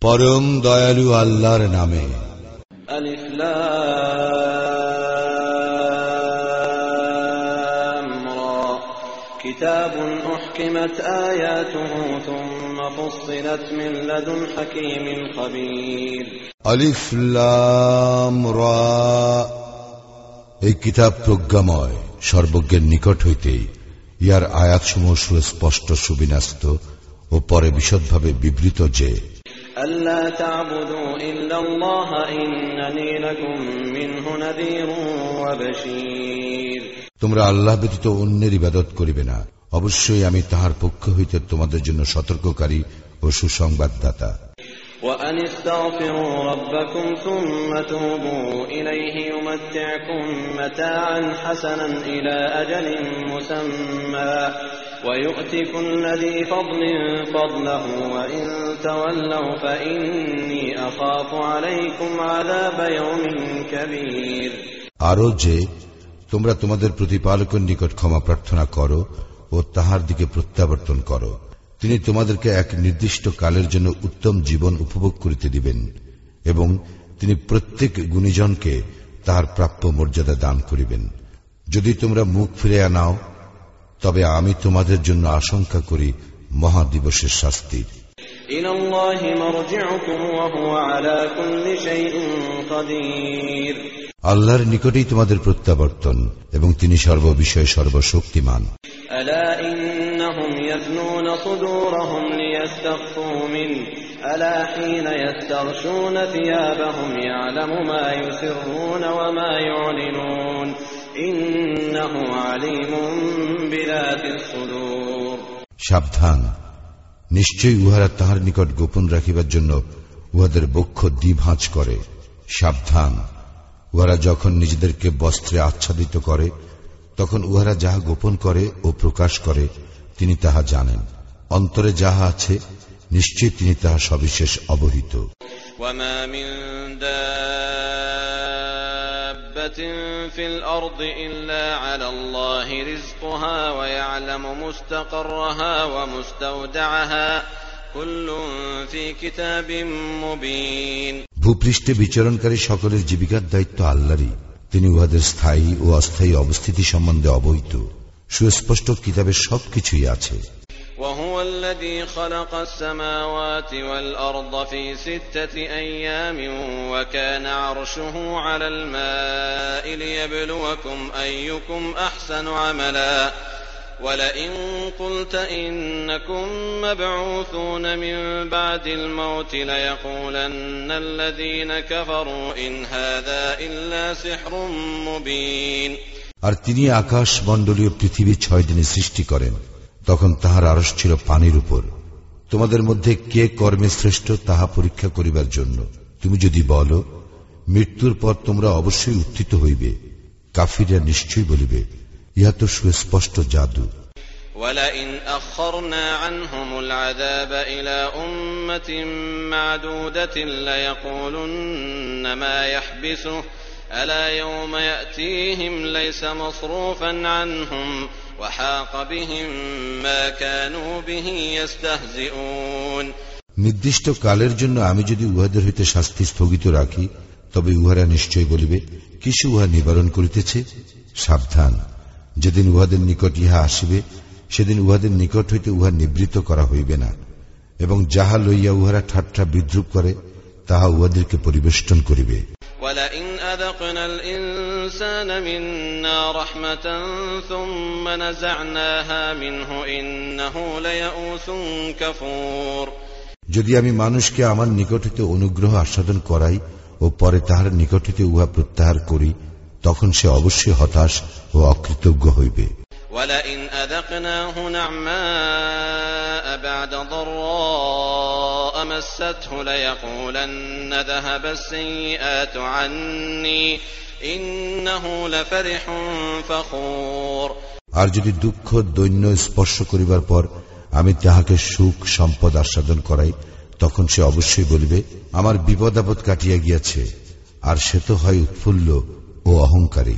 পরম দয়ালু আল্লাহর নামে ألف لام را كتاب أحكمت آياته ثم فصلت من لدن حكيم خبير আলিফ লাম রা এই কিতাব প্রজ্ঞাময় সর্বজ্ঞের নিকট হইতে ইয়ার আয়াতসমূহ সুস্পষ্ট সুবিন্যস্ত ও পরে বিশদভাবে বিবৃত যে তোমরা আল্লাহ ব্যতীত অন্যের ইবাদত করিবে না। অবশ্যই আমি তাহার পক্ষ হইতে তোমাদের জন্য সতর্ককারী ও সুসংবাদদাতা। وأن استغفروا ربكم ثم توبوا إليه يمتعكم متاعا حسنا إلى أجل مسمى ويؤت كل ذي فضل فضله وإن تولوا فإني أخاف عليكم عذاب يوم كبير আরো যে তোমরা তোমাদের প্রতিপালকের নিকট ক্ষমা প্রার্থনা করো ও তাহার দিকে প্রত্যাবর্তন করো তিনি তোমাদেরকে এক নির্দিষ্ট কালের জন্য উত্তম জীবন উপভোগ করিতে দিবেন এবং তিনি প্রত্যেক গুণীজনকে তাহার প্রাপ্য মর্যাদা দান করিবেন। যদি তোমরা মুখ ফিরে আনাও তবে আমি তোমাদের জন্য আশঙ্কা করি মহাদিবসের শাস্তি। আল্লাহর নিকটেই তোমাদের প্রত্যাবর্তন এবং তিনি সর্ববিষয়ে সর্বশক্তিমান। ألا إنهم يثنون صدورهم ليستخفوا منه ألا حين يستغشون ثيابهم يعلم ما يسرون وما يعلنون إنه عليم بذات الصدور সাবধান নিশ্চয়ই উহারা তাহার নিকট গোপন রাখিবার জন্য উহাদের বক্ষ দ্বিভাঁজ করে সাবধান উহারা যখন নিজেদেরকে বস্ত্রে আচ্ছাদিত করে তখন উহারা যাহা গোপন করে ও প্রকাশ করে তিনি তাহা জানেন। অন্তরে যাহা আছে নিশ্চয় তিনি তাহা সবিশেষ অবহিত। ভূপৃষ্ঠে বিচরণকারী সকলের জীবিকার দায়িত্ব আল্লাহরই। তিনি উহাদের স্থায়ী ও অস্থায়ী অবস্থিতি সম্বন্ধে অবহিত। সুস্পষ্ট কিতাবের সবকিছুই আছে وهو الذي خلق السماوات والأرض في ستة أيام وكان عرشه على الماء ليبلوكم أيكم أحسن عملا ولئن قلت إنكم مبعوثون من بعد الموت ليقولن الذين كفروا إن هذا إلا سحر مبين আর তিনি আকাশ মণ্ডলীয় পৃথিবী ছয় দিনে সৃষ্টি করেন তখন তাহার আরস ছিল পানির উপর তোমাদের মধ্যে কে কর্মে শ্রেষ্ঠ তাহা পরীক্ষা করিবার জন্য তুমি যদি বলো মৃত্যুর পর তোমরা অবশ্যই উত্থিত হইবে কাফিরা নিশ্চয়ই বলিবে ইহা তো সুস্পষ্ট জাদু ولئن أخرنا عنهم العذاب إلى أمة معدودة ليقولن ما يحبسه ألا يوم يأتيهم ليس مصروفا عنهم وحاق بهم ما كانوا به يستهزئون নির্দিষ্ট কালের জন্য আমি যদি উহাদের হইতে শাস্তি স্থগিত রাখি তবে উহারা নিশ্চয় বলিবে কিছু উহা নিবারণ করিতেছে সাবধান যেদিন উহাদের নিকট ইহা আসিবে সেদিন উহাদের নিকট হইতে উহা নিবৃত করা হইবে না এবং যাহা লইয়া উহারা ঠাট্টা বিদ্রুপ করে তাহা উহাদেরকে পরিবেষ্টন করিবে ولئن أذقنا الإنسان منا رحمة ثم نزعناها منه إنه ليئوس كفور যদি আমি মানুষকে আমার নিকট হইতে অনুগ্রহ আস্বাদন করাই ও পরে তাহার নিকট হইতে উহা প্রত্যাহার করি তখন সে অবশ্যই হতাশ ও অকৃতজ্ঞ হইবে ولئن أذقناه نعماء بعد ضراء مسته ليقولن ذهب السيئات عني إنه لفرح فخور আর যদি দুঃখ দৈন্য স্পর্শ করিবার পর আমি তাহাকে সুখ সম্পদ আস্বাদন করাই তখন সে অবশ্যই বলিবে আমার বিপদ আপদ কাটিয়া গিয়াছে আর সে তো হয় উৎফুল্ল ও অহংকারী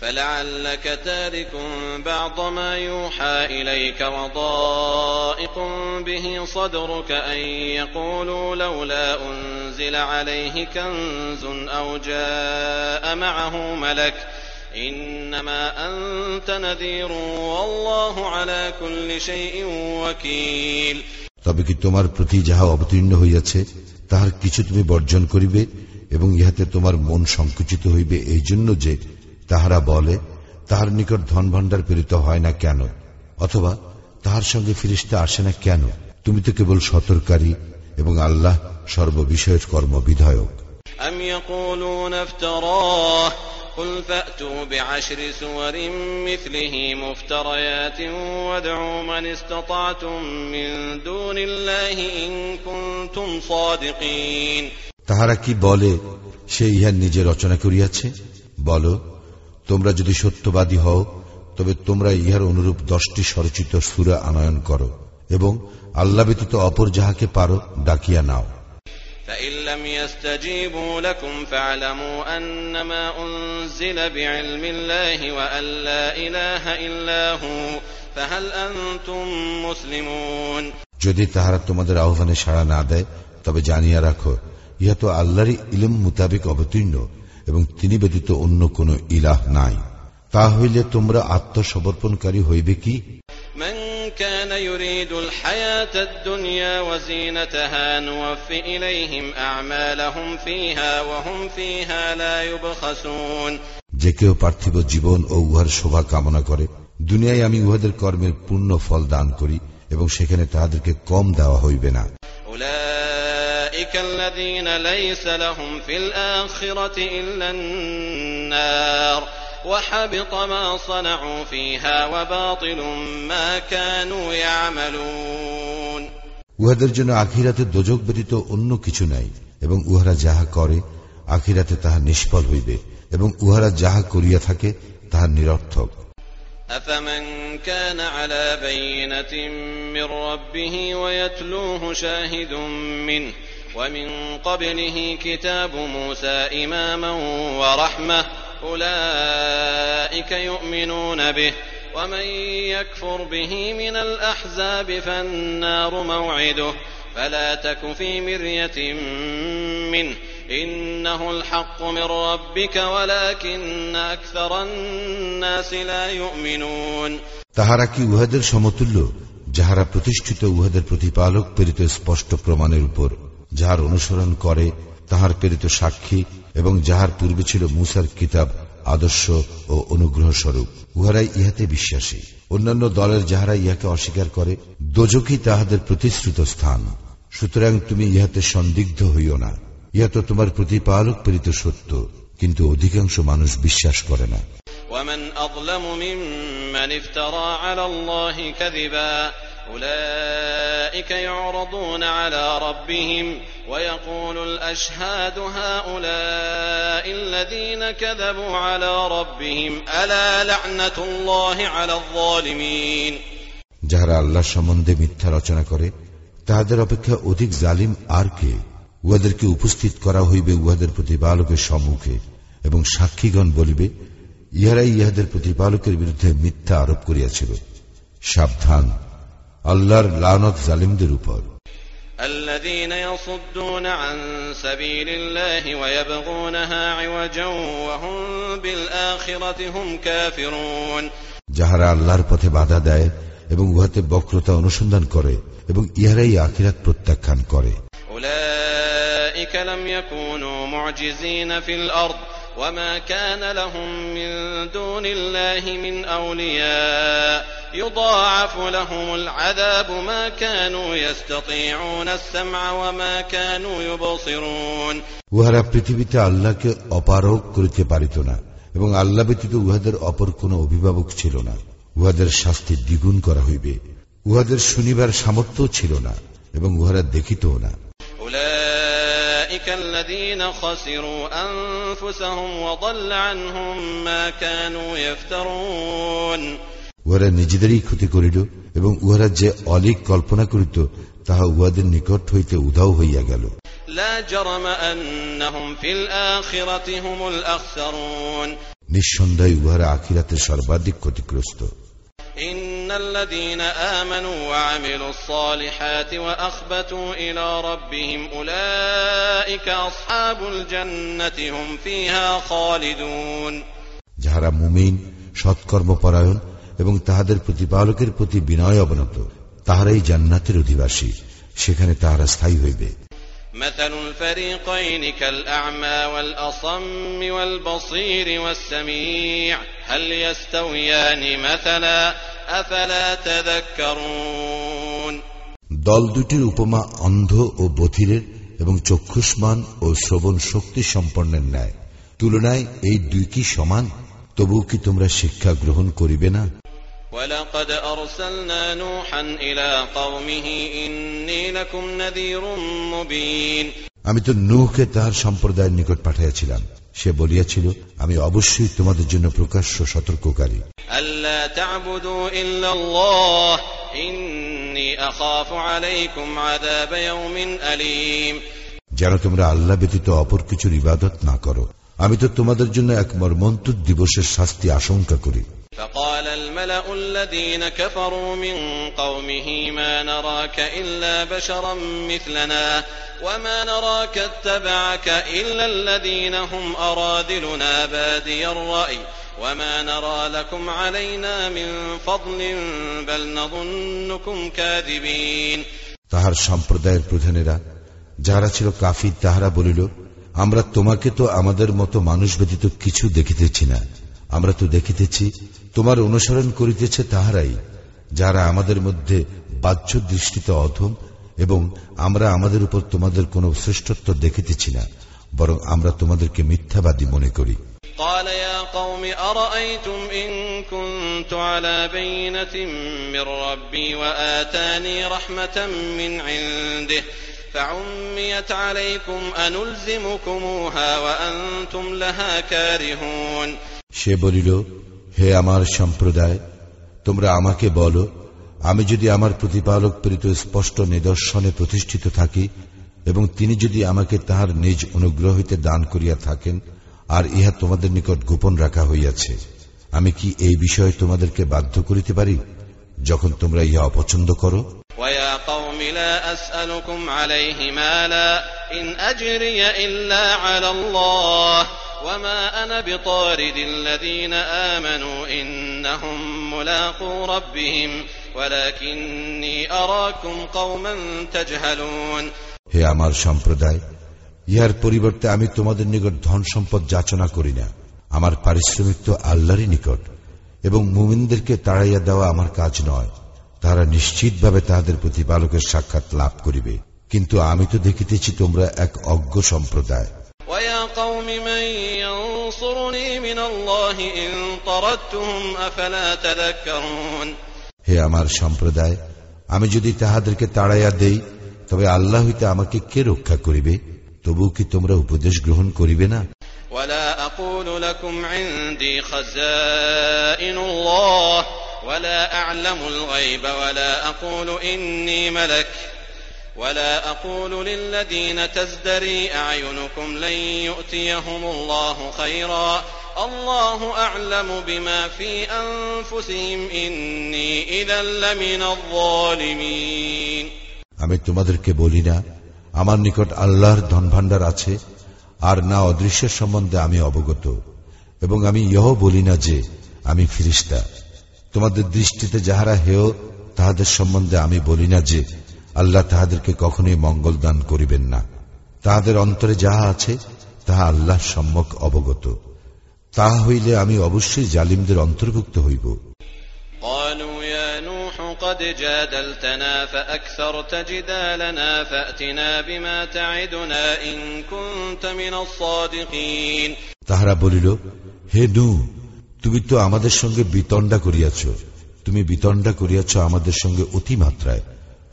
فلعلك تارك بعض ما يوحى إليك وضائق به صدرك أن يقولوا لولا أنزل عليه كنز أو جاء معه ملك إنما أنت نذير والله على كل شيء وكيل তবে কি তোমার প্রতি যাহা অবতীর্ণ হইয়াছে তাহার কিছু তুমি বর্জন করিবে এবং ইহাতে তোমার মন সংকুচিত হইবে এই জন্য যে তাহারা বলে তাহার নিকট ধন ভাণ্ডার প্রেরিত হয় না কেন অথবা তাহার সঙ্গে ফিরিস্তা আসে না কেন তুমি তো কেবল সতর্কারী এবং আল্লাহ সর্ববিষয়ের কর্ম বিধায়ক أم يقولون افتراه قل فأتوا بعشر سور مثله مفتريات وادعوا من استطعتم من دون الله إن كنتم صادقين তাহারা কি বলে সে ইহার নিজে রচনা করিয়াছে বলো তোমরা যদি সত্যবাদী হও তবে তোমরা ইহার অনুরূপ দশটি স্বরচিত সুরা আনয়ন করো এবং আল্লাহ ব্যতীত অপর যাহাকে পারো ডাকিয়া নাও فإن لم يستجيبوا لكم فاعلموا أنما أنزل بعلم الله وأن لا إله إلا هو فهل أنتم مسلمون যদি তাহারা তোমাদের আহ্বানে সাড়া না দেয় তবে জানিয়া রাখো ইহা তো আল্লাহরই ইলম মোতাবেক অবতীর্ণ এবং তিনি ব্যতীত অন্য কোন ইলাহ নাই তা হইলে তোমরা আত্মসমর্পণকারী হইবে কি من كان يريد الحياة الدنيا وزينتها نوف إليهم أعمالهم فيها وهم فيها لا يبخسون যে কেউ পার্থিব জীবন ও উহার শোভা কামনা করে দুনিয়ায় আমি উহাদের কর্মের পূর্ণ ফল দান করি এবং সেখানে তাহাদেরকে কম দেওয়া হইবে না أولئك الذين ليس لهم في الآخرة إلا النار وحبط ما صنعوا فيها وباطل ما كانوا يعملون উহাদের জন্য আখিরাতে দোজক ব্যতীত অন্য কিছু নাই এবং উহারা যাহা করে আখিরাতে তাহা নিষ্ফল হইবে এবং উহারা যাহা করিয়া থাকে তাহা নিরর্থক أفمن كان على بينة من ربه ويتلوه شاهد منه ومن قبله كتاب موسى إماما ورحمة أولئك يؤمنون به ومن يكفر به من الأحزاب فالنار موعده فلا تك في مرية منه إنه الحق من ربك ولكن أكثر الناس لا يؤمنون তাহারা কি উহাদের সমতুল্য যাহারা প্রতিষ্ঠিত উহাদের প্রতিপালক প্রেরিত স্পষ্ট প্রমাণের উপর যাহার অনুসরণ করে তাহার প্রেরিত সাক্ষী এবং যাহার পূর্বে ছিল মুসার কিতাব আদর্শ ও অনুগ্রহ স্বরূপ উহারাই ইহাতে বিশ্বাসী অন্যান্য দলের যাহারা ইহাকে অস্বীকার করে দোজকই তাহাদের প্রতিশ্রুত স্থান সুতরাং তুমি ইহাতে সন্দিগ্ধ হইও না ইহা তো তোমার প্রতিপালক প্রেরিত সত্য কিন্তু অধিকাংশ মানুষ বিশ্বাস করে না ومن أظلم ممن افترى على الله كذبا أولئك يعرضون على ربهم ويقول الأشهاد هؤلاء الذين كذبوا على ربهم ألا لعنة الله على الظالمين যাহারা আল্লাহ সম্বন্ধে মিথ্যা রচনা করে তাহাদের অপেক্ষা অধিক জালিম আর কে উহাদেরকে উপস্থিত করা হইবে উহাদের প্রতিপালকের সম্মুখে এবং সাক্ষীগণ বলিবে ইহারাই ইহাদের প্রতিপালকের বিরুদ্ধে মিথ্যা আরোপ করিয়াছিল সাবধান আল্লাহর লানত জালিমদের উপর الذين يصدون عن سبيل الله ويبغونها عوجا وهم بالآخرة هم كافرون যাহারা আল্লাহর পথে বাধা দেয় এবং উহাতে বক্রতা অনুসন্ধান করে এবং ইহারাই আখিরাত প্রত্যাখ্যান করে أولئك لم يكونوا معجزين في الأرض وما كان لهم من دون الله من أولياء يضاعف لهم العذاب ما كانوا يستطيعون السمع وما كانوا يبصرون উহারা পৃথিবীতে আল্লাহকে অপারক করিতে পারিত না এবং আল্লাহ ব্যতীত উহাদের অপর কোন অভিভাবক ছিল না উহাদের শাস্তি দ্বিগুণ করা হইবে উহাদের শুনিবার সামর্থ্য ছিল না এবং উহারা দেখিতও না أولئك أولئك الذين خسروا أنفسهم وضل عنهم ما كانوا يفترون উহারা নিজেদেরই ক্ষতি করিল এবং উহারা যে অলিক কল্পনা করিত তাহা উহাদের নিকট হইতে উধাও হইয়া গেল لا جرم أنهم في الآخرة هم الأخسرون নিঃসন্দেহে উহারা আখিরাতে সর্বাধিক ক্ষতিগ্রস্ত إن الذين آمنوا وعملوا الصالحات وأخبتوا إلى ربهم أولئك أصحاب الجنة هم فيها خالدون যাহারা মুমিন সৎকর্মপরায়ণ এবং তাহাদের প্রতিপালকের প্রতি বিনয় অবনত তাহারাই জান্নাতের অধিবাসী সেখানে তাহারা স্থায়ী হইবে مثل الفريقين كالأعمى والأصم والبصير والسميع هل يستويان مثلا أفلا تذكرون দল দুটির উপমা অন্ধ ও বধিরের এবং চক্ষুষ্মান ও শ্রবণ শক্তি সম্পন্নের ন্যায় তুলনায় এই দুই কি সমান তবু কি তোমরা শিক্ষা গ্রহণ করিবে না ولقد أرسلنا نوحا إلى قومه إني لكم نذير مبين আমি তো নূহকে তাহার সম্প্রদায়ের নিকট পাঠাইয়াছিলাম সে বলিয়াছিল আমি অবশ্যই তোমাদের জন্য প্রকাশ্য সতর্ককারী। যেন তোমরা আল্লাহ ব্যতীত অপর কিছুর ইবাদত না করো। আমি তো তোমাদের জন্য এক মর্মন্তুর দিবসের শাস্তি আশঙ্কা করি। فقال الملأ الذين كفروا من قومه ما نراك إلا بشرا مثلنا وما نراك اتبعك إلا الذين هم أرادلنا بادي الرأي وما نرى لكم علينا من فضل بل نظنكم كاذبين তাহার সম্প্রদায়ের প্রধানেরা যারা ছিল কাফির তাহারা বলিল আমরা তোমাকে তো আমাদের মতো মানুষ ব্যতীত কিছু দেখিতেছি না আমরা তো দেখিতেছি তোমার অনুসরণ করিতেছে তাহারাই যারা আমাদের মধ্যে বাহ্য দৃষ্টিতে অধম এবং আমরা আমাদের উপর তোমাদের কোনো শ্রেষ্ঠত্ব দেখিতেছি না বরং আমরা তোমাদেরকে মিথ্যাবাদী মনে করি قال يا قوم أرأيتم إن كنت على بينة من ربي وآتاني رحمة من عنده فعميت عليكم أنلزمكموها وأنتم لها كارهون সে বলিল, হে আমার সম্প্রদায়, তোমরা আমাকে বলো, আমি যদি আমার প্রতিপালক প্রেরিত স্পষ্ট নিদর্শনে প্রতিষ্ঠিত থাকি, এবং তিনি যদি আমাকে তাহার নিজ অনুগ্রহ হইতে দান করিয়া থাকেন, আর ইহা তোমাদের নিকট গোপন রাখা হইয়াছে, আমি কি এই বিষয়ে তোমাদেরকে বাধ্য করিতে পারি, যখন তোমরা ইহা অপছন্দ করো? আলাইহি মালা ইন আজরিয়া ইল্লা আলাল্লাহ إن أجري إلا على الله وما أنا بطارد الذين آمنوا إنهم ملاقو ربهم ولكني أراكم قوما تجهلون হে আমার সম্প্রদায় ইহার পরিবর্তে আমি তোমাদের নিকট ধন সম্পদ যাচনা করি না আমার পারিশ্রমিক তো আল্লাহরই নিকট এবং মুমিনদেরকে তাড়াইয়া দেওয়া আমার কাজ নয় তারা নিশ্চিতভাবে তাহাদের প্রতিপালকের সাক্ষাৎ লাভ করিবে কিন্তু আমি তো দেখিতেছি তোমরা এক অজ্ঞ সম্প্রদায় ويا قوم من ينصرني من الله إن طردتهم أفلا تذكرون হে আমার সম্প্রদায় আমি যদি তাহাদেরকে তাড়াইয়া দেই তবে আল্লাহ হইতে আমাকে কে রক্ষা করিবে তবু কি তোমরা উপদেশ গ্রহণ করিবে না ولا أقول لكم عندي خزائن الله ولا أعلم الغيب ولا أقول إني ملك ولا أقول للذين تزدري أعينكم لن يؤتيهم الله خيرا الله أعلم بما في أنفسهم إني إذا لمن الظالمين আমি তোমাদেরকে বলি না আমার নিকট আল্লাহর ধন ভাণ্ডার আছে আর না অদৃশ্যের সম্বন্ধে আমি অবগত এবং আমি ইহ বলি না যে আমি ফিরিস্তা তোমাদের দৃষ্টিতে যাহারা হেয় তাহাদের সম্বন্ধে আমি বলি না যে আল্লাহ তাহাদেরকে কখনোই মঙ্গল দান করিবেন না তাহাদের অন্তরে যাহা আছে তাহা আল্লাহ সম্যক অবগত তাহা হইলে আমি অবশ্যই জালিমদের অন্তর্ভুক্ত হইব قالوا يا نوح قد جادلتنا فأكثرت جدالنا فأتنا بما تعدنا إن كنت من الصادقين তাহারা বলিল হে নু তুমি তো আমাদের সঙ্গে বিতণ্ডা করিয়াছ তুমি বিতণ্ডা করিয়াছ আমাদের সঙ্গে অতিমাত্রায়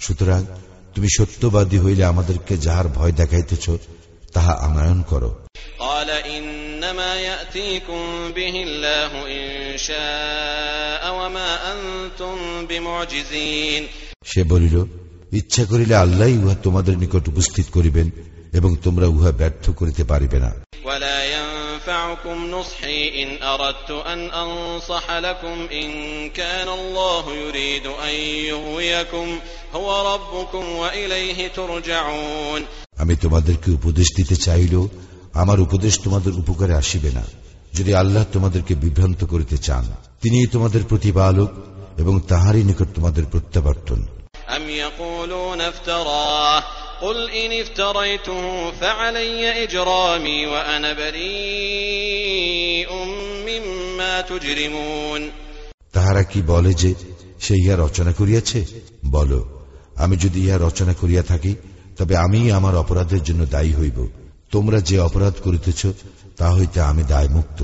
সুতরাং তুমি সত্যবাদী হইলে আমাদেরকে যাহার ভয় দেখাইতেছ তাহা আনায়ন করো। সে বলিল ইচ্ছা করিলে আল্লাহ উহা তোমাদের নিকট উপস্থিত করিবেন এবং তোমরা উহা ব্যর্থ করিতে পারিবে না। ولا ينفعكم نصحي إن أردت أن أنصح لكم إن كان الله يريد أن يغويكم هو ربكم وإليه ترجعون আমি তোমাদেরকে উপদেশ দিতে চাইলেও আমার উপদেশ তোমাদের উপকারে আসিবে না যদি আল্লাহ তোমাদেরকে বিভ্রান্ত করিতে চান তিনি তোমাদের প্রতিপালক এবং তাহারই নিকট তোমাদের প্রত্যাবর্তন أم يقولون افتراه قل إن افتريته فعلي إجرامي وأنا بريء مما تجرمون তাহারা কি বলে যে সে ইহা রচনা করিয়াছে বলো আমি যদি ইহা রচনা করিয়া থাকি তবে আমি আমার অপরাধের জন্য দায়ী হইব তোমরা যে অপরাধ করিতেছ তা হইতে আমি দায়মুক্ত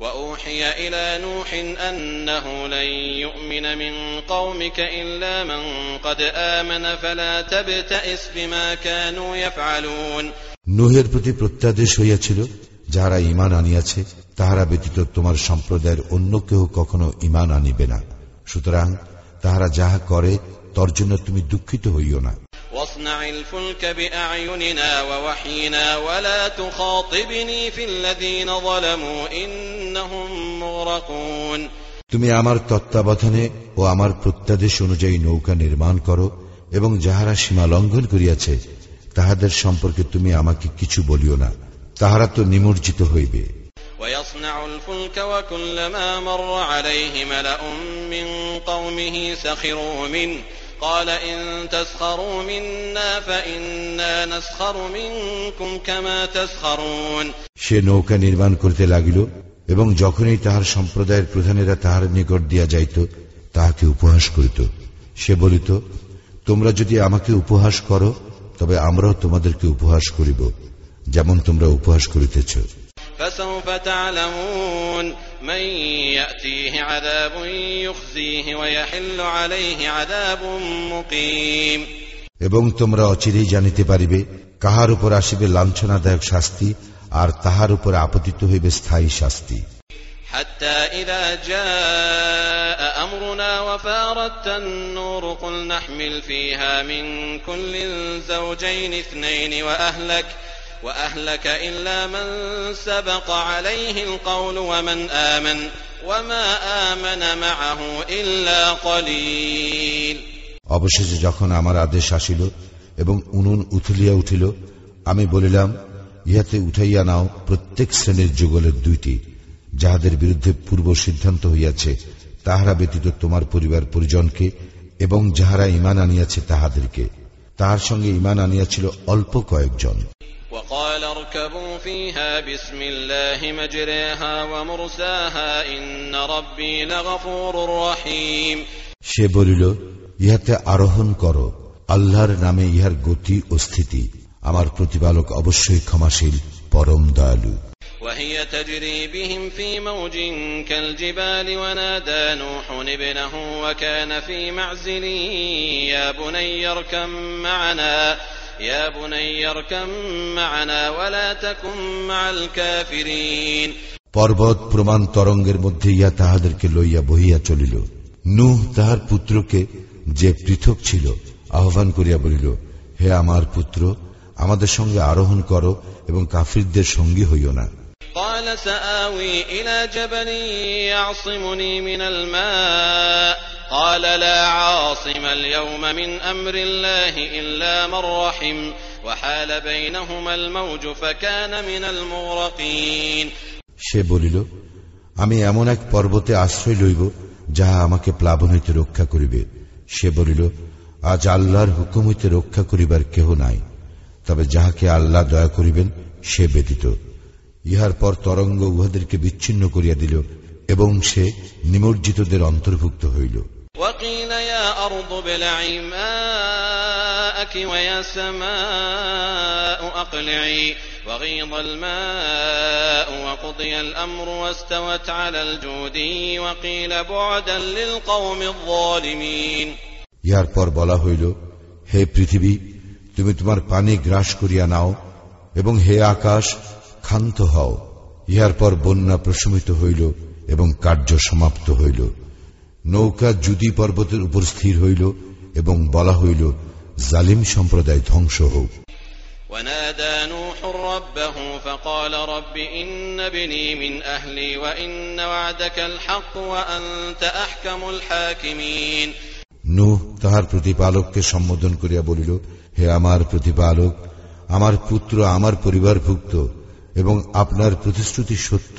وأوحي إلى نوح أنه لن يؤمن من قومك إلا من قد آمن فلا تبتئس بما كانوا يفعلون নুহের প্রতি প্রত্যাদেশ হইয়াছিল যাহারা ইমান আনিয়াছে তাহারা ব্যতীত তোমার সম্প্রদায়ের অন্য কেহ কখনো ইমান আনিবে না সুতরাং তাহারা যাহা করে তর জন্য তুমি দুঃখিত হইও না واصنع الفلك بأعيننا ووحينا ولا تخاطبني في الذين ظلموا إنهم مغرقون তুমি আমার তত্ত্বাবধানে ও আমার প্রত্যাদেশ অনুযায়ী নৌকা নির্মাণ করো এবং যাহারা সীমা লঙ্ঘন করিয়াছে তাহাদের সম্পর্কে তুমি আমাকে কিছু বলিও না তাহারা তো নিমজ্জিত হইবে ويصنع الفلك وكلما مر عليه ملأ من قومه سخروا منه قال إن تسخروا منا فإنا نسخر منكم كما تسخرون সে নৌকা নির্মাণ করিতে লাগিল এবং যখনই তাহার সম্প্রদায়ের প্রধানেরা তাহার নিকট দিয়া যাইত তাহাকে উপহাস করিত সে বলিত তোমরা যদি আমাকে উপহাস করো তবে আমরাও তোমাদেরকে উপহাস করিব যেমন তোমরা উপহাস করিতেছ فسوف تعلمون من يأتيه عذاب يخزيه ويحل عليه عذاب مقيم এবং তোমরা অচিরেই জানিতে পারিবে কাহার উপর আসিবে লাঞ্ছনাদায়ক শাস্তি আর তাহার উপর আপতিত হইবে স্থায়ী শাস্তি حتى إذا جاء أمرنا وفارت النور قل نحمل فيها من كل زوجين اثنين وأهلك وأهلك إلا من سبق عليه القول ومن آمن وما آمن معه إلا قليل অবশেষে যখন আমার আদেশ আসিল এবং উনুন উথলিয়া উঠিল আমি বলিলাম ইহাতে উঠাইয়া নাও প্রত্যেক শ্রেণীর যুগলের দুইটি যাহাদের বিরুদ্ধে পূর্ব সিদ্ধান্ত হইয়াছে তাহারা ব্যতীত তোমার পরিবার পরিজনকে এবং যাহারা ইমান আনিয়াছে তাহাদেরকে তাহার সঙ্গে ইমান আনিয়াছিল অল্প কয়েকজন وقال اركبوا فيها بسم الله مجريها ومرساها إن ربي لغفور رحيم সে বলিল ইহাতে আরোহণ করো আল্লাহর নামে ইহার গতি ও স্থিতি আমার প্রতিপালক অবশ্যই ক্ষমাশীল পরম দয়ালু وهي تجري بهم في موج كالجبال ونادى نوح ابنه وكان في معزل يا بني اركم معنا يا بني اركم معنا ولا تكن مع الكافرين পর্বত প্রমাণ তরঙ্গের মধ্যে ইয়া তাহাদেরকে লইয়া বহিয়া চলিল নুহ তাহার পুত্রকে যে পৃথক ছিল আহ্বান করিয়া বলিল হে আমার পুত্র আমাদের সঙ্গে আরোহণ করো এবং কাফিরদের সঙ্গী হইও না قال سآوي إلى جبل يعصمني من الماء قال لا عاصم اليوم من أمر الله إلا من رحم وحال بينهما الموج فكان من المغرقين সে বলিল আমি এমন এক পর্বতে আশ্রয় লইব যাহা আমাকে প্লাবন হইতে রক্ষা করিবে সে বলিল আজ আল্লাহর হুকুম হইতে রক্ষা করিবার কেহ নাই তবে যাহাকে আল্লাহ দয়া করিবেন সে ব্যতীত ইহার পর তরঙ্গ উহাদেরকে বিচ্ছিন্ন করিয়া দিল এবং সে নিমজ্জিতদের অন্তর্ভুক্ত হইল وقيل يا أرض ابلعي ماءك ويا سماء أقلعي وغيض الماء وقضي الأمر واستوت على الجودي وقيل بعدا للقوم الظالمين ইহার পর বলা হইল হে পৃথিবী তুমি তোমার পানি গ্রাস করিয়া নাও এবং হে আকাশ ক্ষান্ত হও ইহার পর বন্যা প্রশমিত হইল এবং কার্য সমাপ্ত হইল নৌকা জুদি পর্বতের উপর স্থির হইল এবং বলা হইল জালিম সম্প্রদায় ধ্বংস হোক ونادى نوح ربه فقال رب إن ابني من أهلي وإن وعدك الحق وأنت أحكم الحاكمين নূহ তাহার প্রতিপালককে সম্বোধন করিয়া বলিল হে আমার প্রতিপালক আমার পুত্র আমার পরিবারভুক্ত এবং আপনার প্রতিশ্রুতি সত্য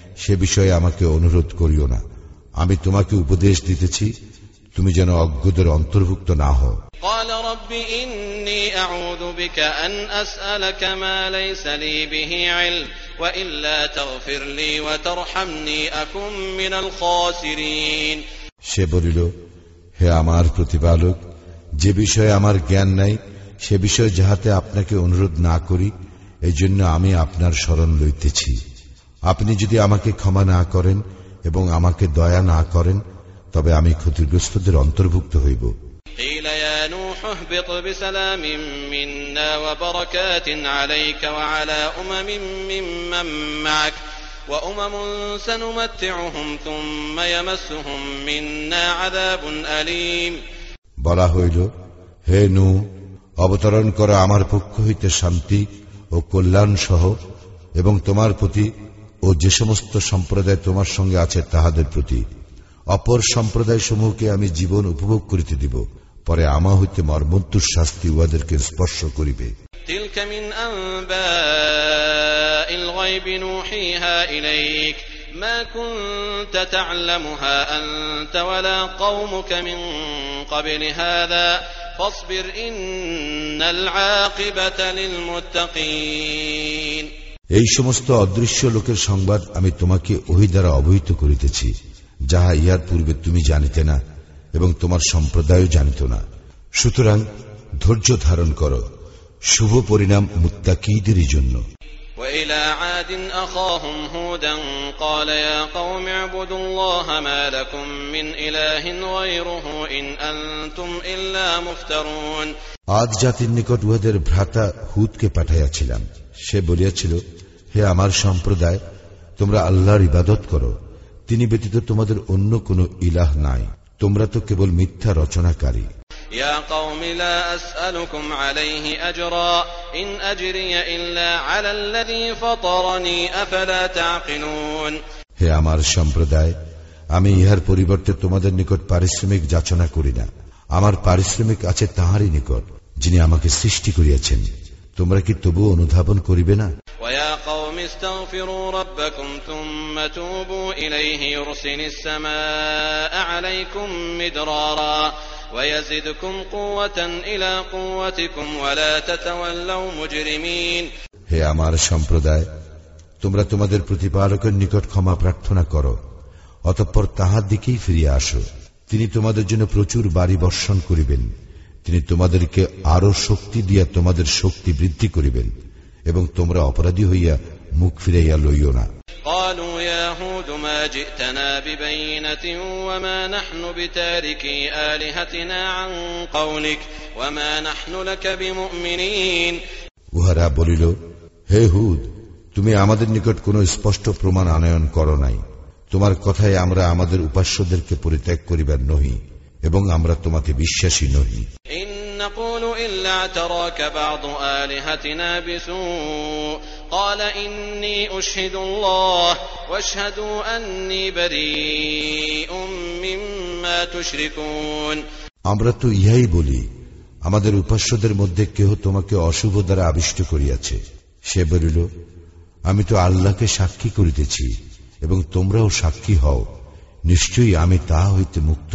সে বিষয়ে আমাকে অনুরোধ করিও না। আমি তোমাকে উপদেশ দিতেছি তুমি যেন অজ্ঞদের অন্তর্ভুক্ত না হও। সে বলিল হে আমার প্রতিপালক যে বিষয়ে আমার জ্ঞান নাই সে বিষয়ে যাহাতে আপনাকে অনুরোধ না করি এজন্য আমি আপনার স্মরণ লইতেছি। আপনি যদি আমাকে ক্ষমা না করেন এবং আমাকে দয়া না করেন তবে আমি ক্ষতিগ্রস্তদের অন্তর্ভুক্ত হইব। বলা হইল হে নু অবতরণ করা আমার পক্ষ হইতে শান্তি ও কল্যাণ সহ এবং তোমার প্রতি ও যে সমস্ত সম্প্রদায় তোমার সঙ্গে আছে তাহাদের প্রতি অপর সম্প্রদায় সমূহকে আমি জীবন উপভোগ করিতে দিব পরে আমা হইতে মর্মন্তুর শাস্তি উহাদেরকে স্পর্শ করিবে تلك من أنباء الغيب نوحيها إليك ما كنت تعلمها أنت ولا قومك من قبل هذا فاصبر إن العاقبة للمتقين এই সমস্ত অদৃশ্য লোকের সংবাদ আমি তোমাকে ওহি দ্বারা অবহিত করিতেছি যাহা ইহার পূর্বে তুমি জানিতে না এবং তোমার সম্প্রদায়ও জানিত না সুতরাং ধৈর্য ধারণ করো শুভ পরিণাম মুত্তাকিদেরই জন্য وإلى عاد أخاهم هودا قال يا قوم اعبدوا الله ما لكم من إله غيره إن أنتم إلا مفترون আজ জাতির নিকট উহাদের ভ্রাতা হুদকে পাঠাইয়াছিলাম সে বলিয়াছিল হে আমার সম্প্রদায় তোমরা আল্লাহর ইবাদত করো তিনি ব্যতীত তোমাদের অন্য কোনো ইলাহ নাই তোমরা তো কেবল মিথ্যা রচনাকারী يا قوم لا أسألكم عليه أجرا إن أجري إلا على الذي فطرني أفلا تعقلون হে আমার সম্প্রদায় আমি ইহার পরিবর্তে তোমাদের নিকট পারিশ্রমিক যাচনা করি না আমার পারিশ্রমিক আছে তাহারই নিকট যিনি আমাকে সৃষ্টি করিয়াছেন তোমরা কি তবু অনুধাবন করিবে না ويا قوم استغفروا ربكم ثم توبوا إليه يرسل السماء عليكم مدرارا ويزدكم قوة إلى قوتكم ولا تتولوا مجرمين হে আমার সম্প্রদায় তোমরা তোমাদের প্রতিপালকের নিকট ক্ষমা প্রার্থনা করো অতঃপর তাহার দিকেই ফিরিয়ে আসো তিনি তোমাদের জন্য প্রচুর বাড়ি বর্ষণ করিবেন তিনি তোমাদেরকে আরো শক্তি দিয়া তোমাদের শক্তি বৃদ্ধি করিবেন এবং তোমরা অপরাধী হইয়া মুখ ফিরাইয়া লইও না قالوا يا هود ما جئتنا ببينة وما نحن بتاركي آلهتنا عن قولك وما نحن لك بمؤمنين উহারা বলিল হে হুদ তুমি আমাদের নিকট কোন স্পষ্ট প্রমাণ আনয়ন করো নাই তোমার কথায় আমরা আমাদের উপাস্যদেরকে পরিত্যাগ করিবার নহি এবং আমরা তোমাকে বিশ্বাসী নহি إن نقول إلا اعتراك بعض آلهتنا بسوء قال إني أشهد الله واشهدوا أني بريء مما تشركون আমরা তো ইহাই বলি আমাদের উপাস্যদের মধ্যে কেহ তোমাকে অশুভ দ্বারা আবিষ্ট করিয়াছে সে বলিল আমি তো আল্লাহকে সাক্ষী করিতেছি এবং তোমরাও সাক্ষী হও নিশ্চয়ই আমি তাহা হইতে মুক্ত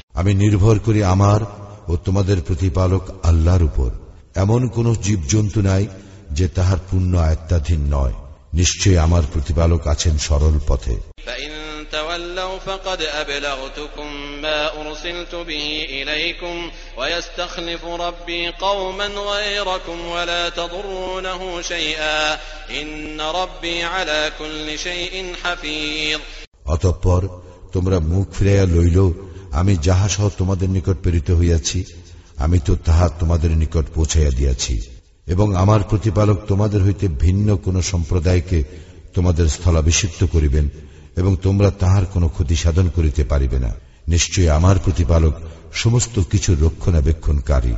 আমি নির্ভর করি আমার ও তোমাদের প্রতিপালক আল্লাহর উপর এমন কোন জীবজন্তু নাই যে তাহার পূর্ণ আয়ত্তাধীন নয় নিশ্চয়ই আমার প্রতিপালক আছেন সরল পথে فإن تولوا فقد أبلغتكم ما أرسلت به إليكم ويستخلف ربي قوما غيركم ولا تضرونه شيئا إن ربي على كل شيء حفيظ অতঃপর তোমরা মুখ ফিরাইয়া লইল আমি যাহা সহ তোমাদের নিকট প্রেরিত হইয়াছি, আমি তো তাহা তোমাদের নিকট পৌঁছাইয়া দিয়াছি। এবং আমার প্রতিপালক তোমাদের হইতে ভিন্ন কোন সম্প্রদায়কে তোমাদের স্থলাভিষিক্ত করিবেন, এবং তোমরা তাহার কোন ক্ষতি সাধন করিতে পারিবে না। নিশ্চয় আমার প্রতিপালক সমস্ত কিছু রক্ষণাবেক্ষণকারী।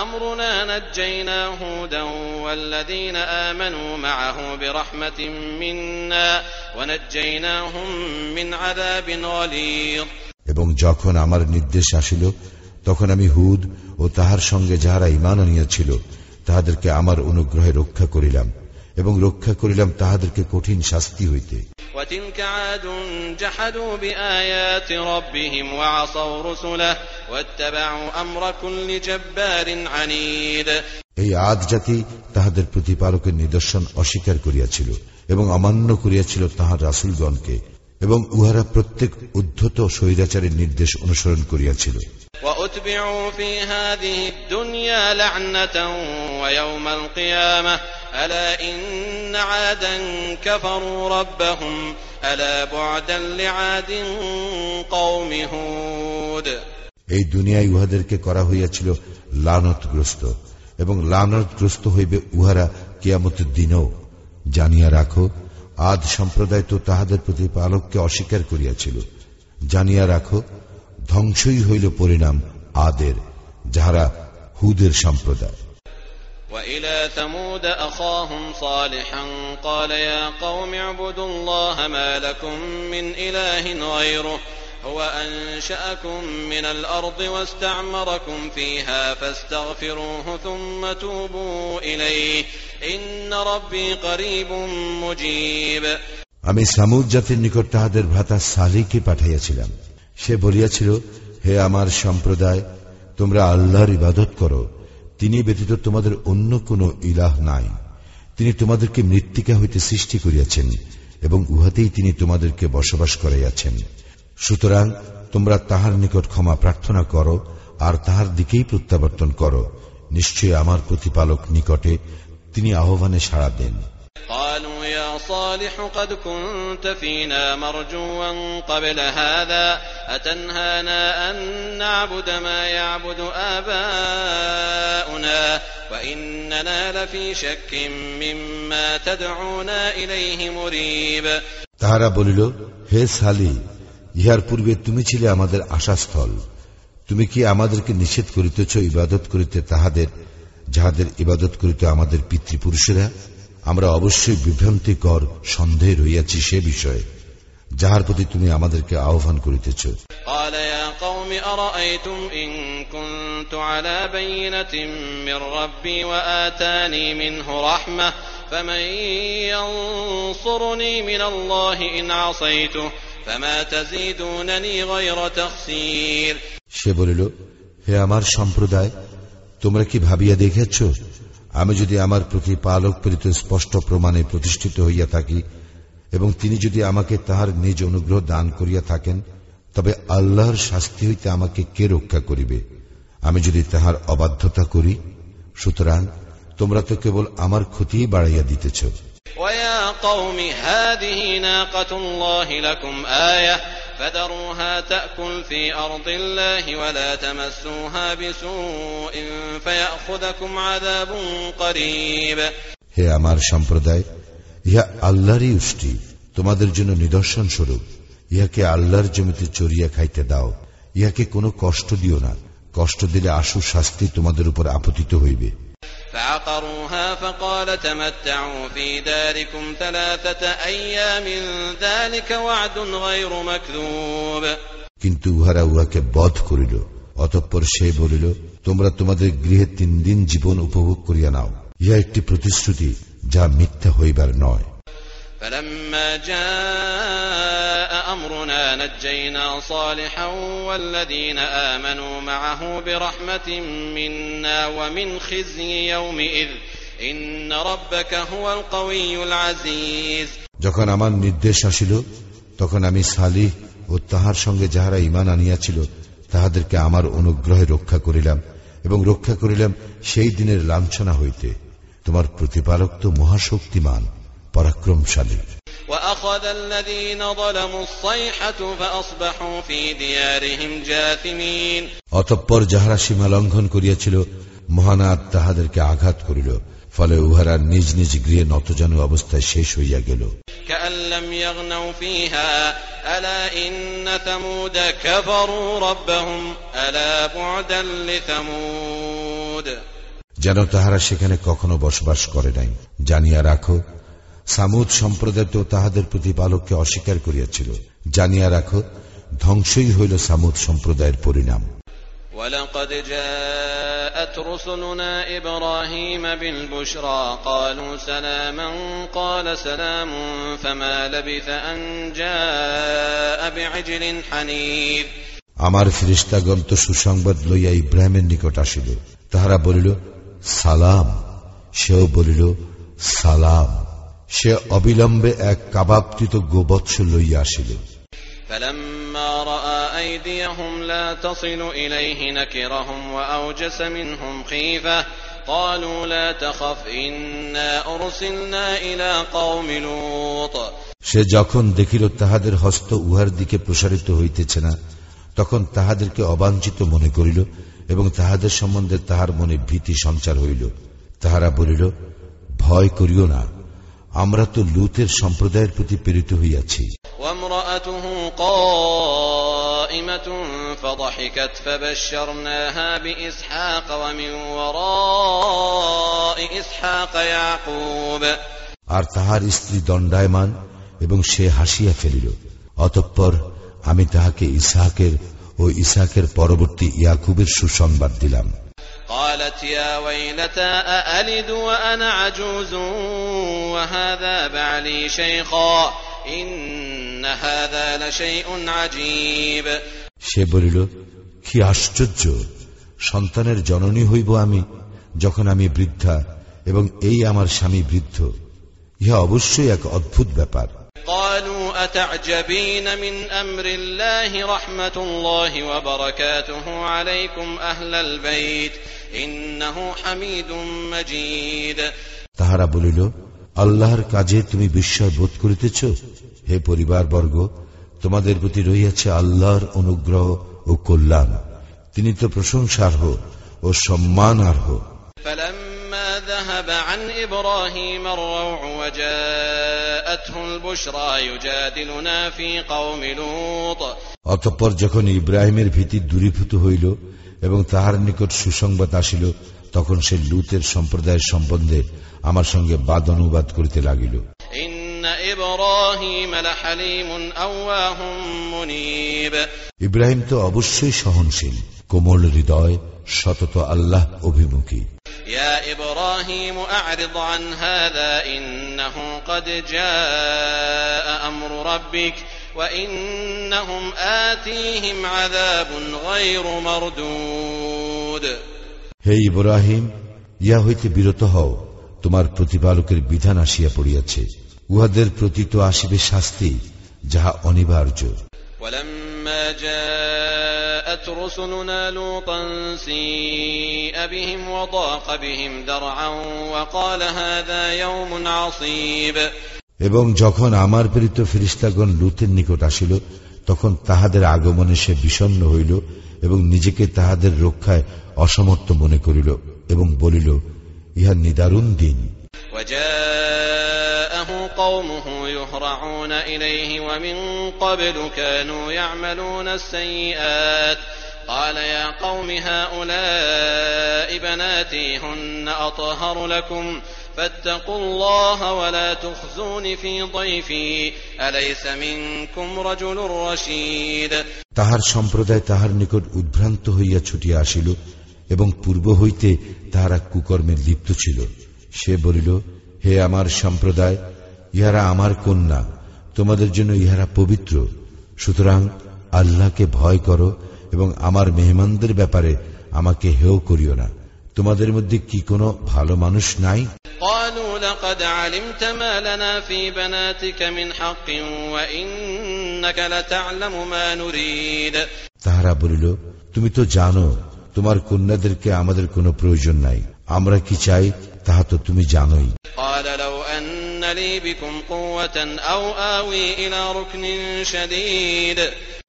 أمرنا نجينا هودا والذين آمنوا معه برحمة منا ونجيناهم من عذاب غليظ এবং যখন আমার নির্দেশ আসিল তখন আমি হুদ ও তাহার সঙ্গে যাহারা ইমান আনিয়াছিল তাহাদেরকে আমার অনুগ্রহে রক্ষা করিলাম এবং রক্ষা করিলাম তাহাদেরকে কঠিন শাস্তি হইতে। এই আদ জাতি তাহাদের প্রতিপালকের নিদর্শন অস্বীকার করিয়াছিল এবং অমান্য করিয়াছিল তাহার রাসুলগণকে এবং উহারা প্রত্যেক উদ্ধত স্বৈরাচারের নির্দেশ অনুসরণ করিয়াছিল। وأتبعوا في هذه الدنيا لعنة ويوم القيامة ألا إن عادا كفروا ربهم ألا بعدا لعاد قوم هود এই দুনিয়ায় উহাদেরকে করা হইয়াছিল লানতগ্রস্ত এবং লানতগ্রস্ত হইবে উহারা কিয়ামতের দিনও জানিয়া রাখো আদ সম্প্রদায় তো তাহাদের প্রতিপালককে অস্বীকার করিয়াছিল জানিয়া রাখো ধ্বংসই হইল পরিণাম আদের যাহারা হুদের সম্প্রদায় وإلى ثمود أخاهم صالحا قال يا قوم اعبدوا الله ما لكم من إله غيره هو أنشأكم من الأرض واستعمركم فيها فاستغفروه ثم توبوا إليه إن ربي قريب مجيب আমি সামুদ জাতির নিকট তাহাদের ভ্রাতা সালিকে পাঠাইয়াছিলাম সে বলিয়াছিল, হে আমার সম্প্রদায়, তোমরা আল্লাহর ইবাদত করো। তিনি ব্যতীত তোমাদের অন্য কোন ইলাহ নাই। তিনি তোমাদেরকে মৃত্তিকা হইতে সৃষ্টি করিয়াছেন, এবং উহাতেই তিনি তোমাদেরকে বসবাস করাইয়াছেন। সুতরাং তোমরা তাহার নিকট ক্ষমা প্রার্থনা করো, আর তাহার দিকেই প্রত্যাবর্তন করো। নিশ্চয় আমার প্রতিপালক নিকটে তিনি আহ্বানে সাড়া দেন। قالوا يا صالح قد كنت فينا مرجوا قبل هذا أتنهانا أن نعبد ما يعبد آباؤنا وإننا لفي شك مما تدعونا إليه مريب তাহারা বলিল হে সালি ইহার পূর্বে তুমি ছিলে আমাদের আশাস্থল তুমি কি আমাদেরকে নিষেধ করিতেছ ইবাদত করিতে তাহাদের যাহাদের ইবাদত করিতে আমাদের পিতৃপুরুষেরা আমরা অবশ্যই বিভ্রান্তিকর সন্দেহে রইয়াছি সে বিষয়ে যাহার প্রতি তুমি আমাদেরকে আহ্বান করিতেছ। সে বলিল হে আমার সম্প্রদায় তোমরা কি ভাবিয়া দেখেছ? আমি যদি আমার প্রতি পালক প্রেরিত স্পষ্ট প্রমাণে প্রতিষ্ঠিত হইয়া থাকি এবং তিনি যদি আমাকে তাহার নিজ অনুগ্রহ দান করিয়া থাকেন তবে আল্লাহর শাস্তি হইতে আমাকে কে রক্ষা করিবে আমি যদি তাহার অবাধ্যতা করি সুতরাং তোমরা তো কেবল আমার ক্ষতিই বাড়াইয়া দিতেছ ويا قوم هذه ناقة الله لكم آية فذروها تأكل في أرض الله ولا تمسوها بسوء فيأخذكم عذاب قريب হে আমার সম্প্রদায় ইহা আল্লাহরই উষ্টি তোমাদের জন্য নিদর্শন স্বরূপ ইহাকে আল্লাহর জমিতে চড়িয়া খাইতে দাও ইহাকে কোনো কষ্ট দিও না কষ্ট দিলে আশু শাস্তি তোমাদের উপর আপতিত হইবে فعقروها فقال تمتعوا في داركم ثلاثة أيام ذلك وعد غير مكذوب কিন্তু উহারা উহাকে বধ করিল অতঃপর সে বলিল তোমরা তোমাদের গৃহে তিন দিন জীবন উপভোগ করিয়া নাও ইহা একটি প্রতিশ্রুতি যা মিথ্যা হইবার নয় فلما جاء أمرنا نجينا صالحا والذين آمنوا معه برحمة منا ومن خزي يومئذ إن ربك هو القوي العزيز যখন আমার নির্দেশ আসিল তখন আমি সালিহ ও তাহার সঙ্গে যাহারা ইমান আনিয়াছিল তাহাদেরকে আমার অনুগ্রহে রক্ষা করিলাম এবং রক্ষা করিলাম সেই দিনের লাঞ্ছনা হইতে তোমার প্রতিপালক তো মহাশক্তিমান পরাক্রমশালী وأخذ الذين ظلموا الصيحة فأصبحوا في ديارهم جاثمين অতঃপর যাহারা সীমা লঙ্ঘন করিয়াছিল মহানাথ তাহাদেরকে আঘাত করিল ফলে উহারা নিজ নিজ গৃহে নতজানু অবস্থায় শেষ হইয়া গেল كأن لم يغنوا فيها ألا إن ثمود كفروا ربهم ألا بعدا لثمود যেন তাহারা সেখানে কখনো বসবাস করে নাই জানিয়া রাখো সামুদ সম্প্রদায় তো তাহাদের প্রতিপালককে অস্বীকার করিয়াছিল জানিয়া রাখো ধ্বংসই হইল সামুদ সম্প্রদায়ের পরিণাম ولقد جاءت رسلنا إبراهيم بالبشرى قالوا سلاما قال سلام فما لبث أن جاء بعجل حنيذ আমার ফিরিস্তাগণ তো সুসংবাদ লইয়া ইব্রাহিমের নিকট আসিল তাহারা বলিল সালাম সেও বলিল সালাম সে অবিলম্বে এক কাবাবকৃত গোবৎস লইয়া আসিল فلما رأى أيديهم لا تصل إليه نكرهم وأوجس منهم خيفة قالوا لا تخف إنا أرسلنا إلى قوم لوط সে যখন দেখিল তাহাদের হস্ত উহার দিকে প্রসারিত হইতেছে না তখন তাহাদেরকে অবাঞ্ছিত মনে করিল এবং তাহাদের সম্বন্ধে তাহার মনে ভীতি সঞ্চার হইল তাহারা বলিল ভয় করিও না আমরা তো লুতের সম্প্রদায়ের প্রতি প্রেরিত হইয়াছি। আর তাহার স্ত্রী দণ্ডায়মান এবং সে হাসিয়া ফেলিল অতঃপর আমি তাহাকে ইসাহাকের ও ইসাহাকের পরবর্তী ইয়াকুবের সুসংবাদ দিলাম। قالت يا ويلتى أألد وأنا عجوز وهذا بعلي شيخا إن هذا لشيء عجيب সে বলিল কি আশ্চর্য সন্তানের জননী হইব আমি যখন আমি বৃদ্ধা এবং এই আমার স্বামী বৃদ্ধ ইহা অবশ্যই এক অদ্ভুত ব্যাপার قالوا أتعجبين من أمر الله رحمة الله وبركاته عليكم أهل البيت إنه حميد مجيد তাহারা বলিল আল্লাহর কাজে তুমি বিস্ময় বোধ করিতেছ হে পরিবারবর্গ তোমাদের প্রতি রহিয়াছে আল্লাহর অনুগ্রহ ও কল্যাণ তিনি তো প্রশংসার্হ ও সম্মানার্হ فلما ذهب عن إبراهيم الروع وجاءته البشرى يجادلنا في قوم لوط অতঃপর যখন ইব্রাহিমের ভীতি দূরীভূত হইল এবং তাহার নিকট সুসংবাদ আসিল তখন সে লুতের সম্প্রদায়ের সম্বন্ধে আমার সঙ্গে বাদ অনুবাদ করিতে লাগিল إن إبراهيم لحليم أواه منيب ইব্রাহিম তো অবশ্যই সহনশীল কোমল হৃদয় সতত আল্লাহ অভিমুখী يا إبراهيم أعرض عن هذا إنه قد جاء أمر ربك وإنهم آتيهم عذاب غير مردود হে ইব্রাহিম ইয়া হইতে বিরত হও তোমার প্রতিপালকের বিধান আসিয়া পড়িয়াছে উহাদের প্রতি তো আসিবে শাস্তি যাহা অনিবার্য ولما جاءت رسلنا لوطا سيء بهم وضاق بهم ذرعا وقال هذا يوم عصيب এবং যখন আমার প্রেরিত ফিরিস্তাগণ লুতের নিকট আসিল তখন তাহাদের আগমনে সে বিষণ্ণ হইল এবং নিজেকে তাহাদের রক্ষায় অসমর্থ মনে করিল এবং বলিল ইহা নিদারুণ দিন وجاءه قومه يهرعون إليه ومن قبل كانوا يعملون السيئات قال يا قوم هؤلاء بناتي هن أطهر لكم فاتقوا الله ولا تخزون في ضيفي أليس منكم رجل رشيد তাহার সম্প্রদায় তাহার নিকট উদ্ভ্রান্ত হইয়া ছুটিয়া আসিল এবং পূর্ব হইতে তাহারা কুকর্মে লিপ্ত ছিল সে বলিল হে আমার সম্প্রদায় ইহারা আমার কন্যা তোমাদের জন্য ইহারা পবিত্র। সুতরাং আল্লাহকে ভয় করো এবং আমার মেহমানদের ব্যাপারে আমাকে হেও করিও না। তোমাদের মধ্যে কি কোনো ভালো মানুষ নাই? তাহারা বলিল তুমি তো জানো তোমার কন্যাদেরকে আমাদের কোনো প্রয়োজন নাই। আমরা কি চাই তাহা তো তুমি জানোই قال لو أن لي بكم قوة أو آوي إلى ركن شديد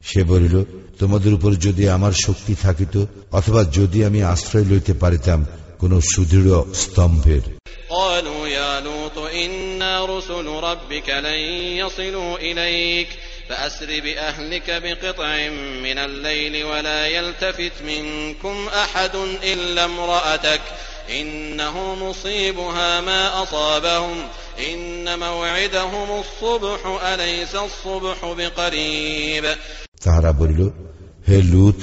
সে বলিল তোমাদের উপর যদি আমার শক্তি থাকিত অথবা যদি আমি আশ্রয় লইতে পারিতাম কোন সুদৃঢ় স্তম্ভের قالوا يا لوط إنا رسل ربك لن يصلوا إليك فأسر بأهلك بقطع من الليل ولا يلتفت منكم أحد إلا امرأتك إنه مصيبها ما أصابهم إن موعدهم الصبح أليس الصبح بقريب তাহারা বলিল হে লুত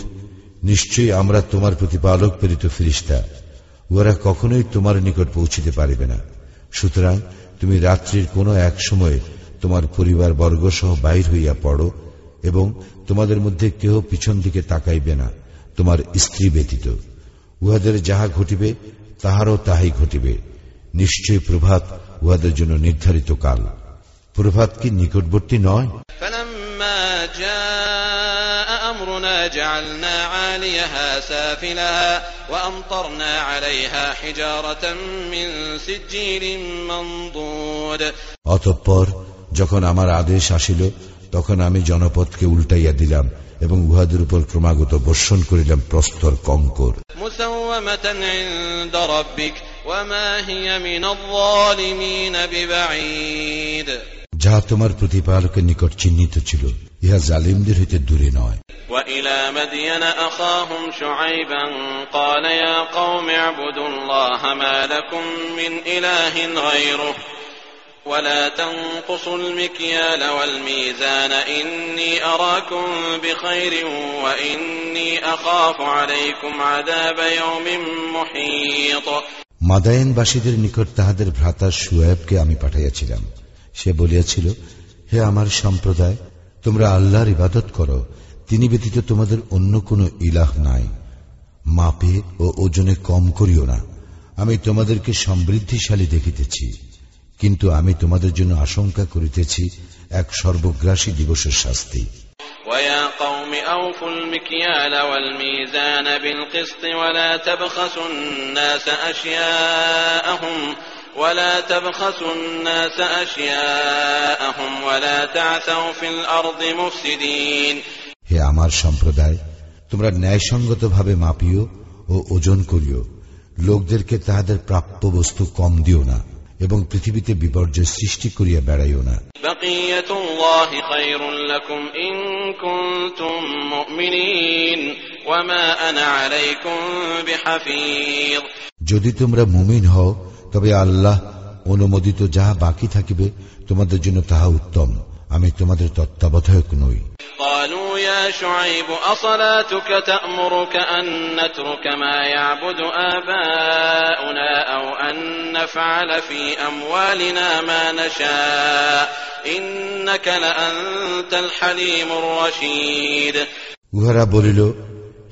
নিশ্চয়ই আমরা তোমার প্রতিপালক প্রেরিত ফিরিস্তা উহারা কখনোই তোমার নিকট পৌঁছিতে পারিবে না সুতরাং তুমি রাত্রির কোনো এক সময়ে তোমার পরিবার বর্গ সহ বাহির হইয়া পড়ো এবং তোমাদের মধ্যে কেহ পিছন দিকে তাকাইবে না তোমার স্ত্রী ব্যতীত উহাদের যাহা ঘটিবে তাহারও তাহাই ঘটিবে নিশ্চয়ই প্রভাত উহাদের জন্য নির্ধারিত কাল প্রভাত কি নিকটবর্তী নয় فلما جاء أمرنا جعلنا عاليها سافلها وأمطرنا عليها حجارة من سجيل منضود অতঃপর যখন আমার আদেশ আসিল তখন আমি জনপদকে উল্টাইয়া দিলাম এবং উহাদের উপর ক্রমাগত বর্ষণ করিলাম প্রস্তর কঙ্কর مسومة عند ربك وما هي من الظالمين ببعيد যাহা তোমার প্রতিপালকের নিকট চিহ্নিত ছিল ইহা জালিমদের হইতে দূরে নয় وإلى مدين أخاهم شعيبا قال يا قوم اعبدوا الله ما لكم من إله غيره ولا تنقصوا المكيال والميزان إني أراكم بخير وإني أخاف عليكم عذاب يوم محيط মাদায়েনবাসীদের নিকট তাহাদের ভ্রাতা সুয়েবকে আমি পাঠাইয়াছিলাম সে বলিয়াছিল হে আমার সম্প্রদায় তোমরা আল্লাহর ইবাদত করো তিনি ব্যতীত তোমাদের অন্য কোনো ইলাহ নাই মাপে ও ওজনে কম করিও না আমি তোমাদেরকে সমৃদ্ধিশালী দেখিতেছি কিন্তু আমি তোমাদের জন্য আশঙ্কা করিতেছি এক সর্বগ্রাসী দিবসের শাস্তি ويا قوم أوفوا المكيال والميزان بالقسط ولا تبخسوا الناس أشياءهم ولا تبخسوا الناس أشياءهم ولا تعثوا في الأرض مفسدين হে আমার সম্প্রদায় তোমরা ন্যায়সঙ্গতভাবে মাপিও ও ওজন করিও লোকদেরকে তাহাদের প্রাপ্য বস্তু কম দিও না এবং পৃথিবীতে বিপর্যয় সৃষ্টি করিয়া বেড়াইও না। যদি তোমরা মুমিন হও তবে আল্লাহ অনুমোদিত যাহা বাকি থাকিবে তোমাদের জন্য তাহা উত্তম। আমি তোমাদের তত্ত্বাবধায়ক নই قالوا يا شعيب أصلاتك تأمرك أن نترك ما يعبد آباؤنا أو أن نفعل في أموالنا ما نشاء إنك لأنت الحليم الرشيد উহারা বলিল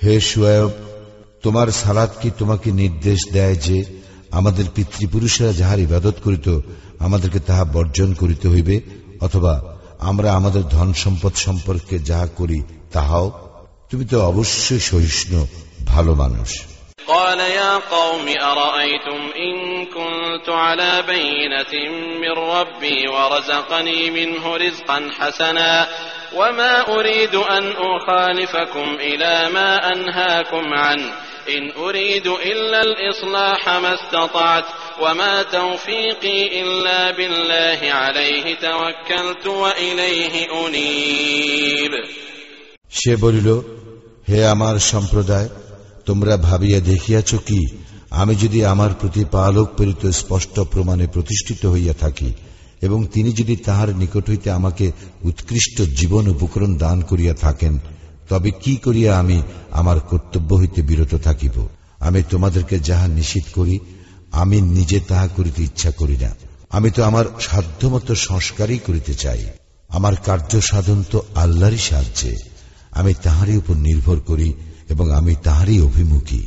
হে সুয়েব তোমার সালাদ কি তোমাকে নির্দেশ দেয় যে আমাদের পিতৃপুরুষেরা যাহার ইবাদত করিত আমাদেরকে তাহা বর্জন করিতে হইবে অথবা আমরা আমাদের ধন সম্পদ সম্পর্কে যাহা করি তাহাও তুমি তো অবশ্যই সহিষ্ণু ভালো মানুষ قال يا قوم أرأيتم إن كنت على بينة من ربي ورزقني منه رزقا حسنا وما أريد أن أخالفكم إلى ما أنهاكم عنه সে বলিল, হে আমার সম্প্রদায়, তোমরা ভাবিয়া দেখিয়াছ কি, আমি যদি আমার প্রতি পালক প্রেরিত স্পষ্ট প্রমাণে প্রতিষ্ঠিত হইয়া থাকি, এবং তিনি যদি তাহার নিকট হইতে আমাকে উৎকৃষ্ট জীবন উপকরণ দান করিয়া থাকেন তবে কি করিয়া আমি আমার কর্তব্য হইতে বিরত থাকিব আমি তোমাদেরকে যাহা নিষিদ্ধ করি আমি নিজে তাহা করিতে ইচ্ছা করি না আমি তো আমার সাধ্যমতো সংস্কারই করিতে চাই আমার কার্য সাধন তো আল্লাহরই সাহায্যে আমি তাহারই উপর নির্ভর করি এবং আমি তাহারই অভিমুখী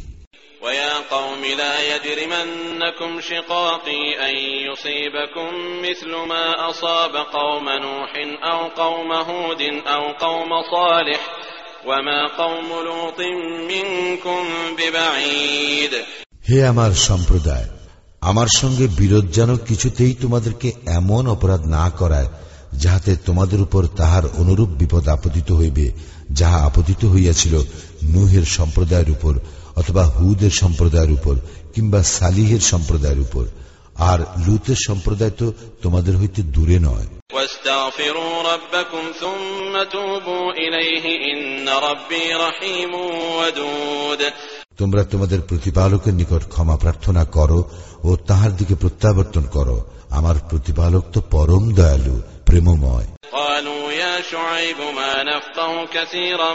ويا قوم لا يجرمنكم شقاقي أن يصيبكم مثل ما أصاب قوم نوح أو قوم هود أو قوم صالح হে আমার সম্প্রদায়, আমার সঙ্গে বিরোধ যেন কিছুতেই তোমাদেরকে এমন অপরাধ না করায়, যাহাতে তোমাদের উপর তাহার অনুরূপ বিপদ আপতিত হইবে, যাহা আপতিত হইয়াছিল নুহের সম্প্রদায়ের উপর অথবা হুদের সম্প্রদায়ের উপর কিংবা সালিহের সম্প্রদায়ের উপর। আর লুতের সম্প্রদায় তো তোমাদের হইতে দূরে নয় واستغفروا ربكم ثم توبوا إليه إن ربي رحيم ودود তোমরা তোমাদের প্রতিপালকের নিকট ক্ষমা প্রার্থনা করো ও তাহার দিকে প্রত্যাবর্তন করো আমার প্রতিপালক তো পরম দয়ালু প্রেমময় قالوا يا شعيب ما نفقه كثيرا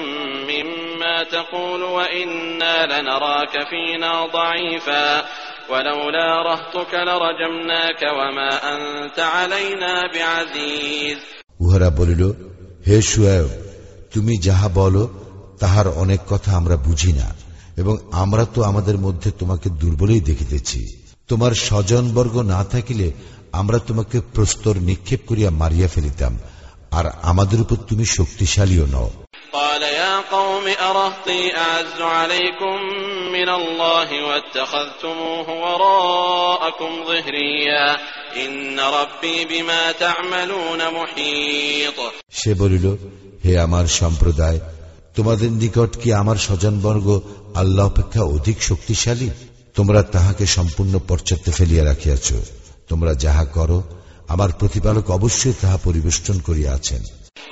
مما تقول وإنا لنراك فينا ضعيفا ولولا رهطك لرجمناك وما أنت علينا بعزيز উহারা বলিল হে সুয়েব তুমি যাহা বলো তাহার অনেক কথা আমরা বুঝি না এবং আমরা তো আমাদের মধ্যে তোমাকে দুর্বলই দেখিতেছি তোমার স্বজনবর্গ না থাকিলে আমরা তোমাকে প্রস্তর নিক্ষেপ করিয়া মারিয়া ফেলিতাম আর আমাদের উপর তুমি শক্তিশালীও নও قال يا قوم أرهطي أعز عليكم من الله واتخذتموه وراءكم ظهريا إن ربي بما تعملون محيط সে বলিল হে আমার সম্প্রদায় তোমাদের নিকট কি আমার স্বজনবর্গ আল্লাহ অপেক্ষা অধিক শক্তিশালী তোমরা তাহাকে সম্পূর্ণ পশ্চাতে ফেলিয়া রাখিয়াছ তোমরা যাহা করো আমার প্রতিপালক অবশ্যই তাহা পরিবেষ্টন করিয়া আছেন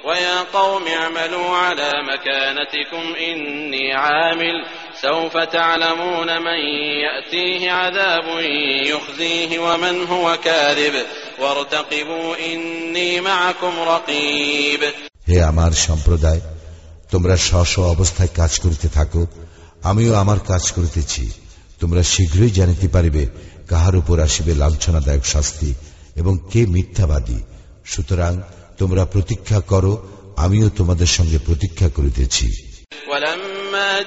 ويا قوم اعملوا على مكانتكم إني عامل سوف تعلمون من يأتيه عذاب يخزيه ومن هو كاذب وارتقبوا إني معكم رقيب হে আমার সম্প্রদায় তোমরা স্ব স্ব অবস্থায় কাজ করিতে থাকো আমিও আমার কাজ করিতেছি তোমরা শীঘ্রই জানিতে পারিবে কাহার উপর আসিবে লাঞ্ছনাদায়ক শাস্তি এবং কে মিথ্যাবাদী সুতরাং তোমরা প্রতীক্ষা করো আমিও তোমাদের সঙ্গে প্রতীক্ষা করিতেছি ولما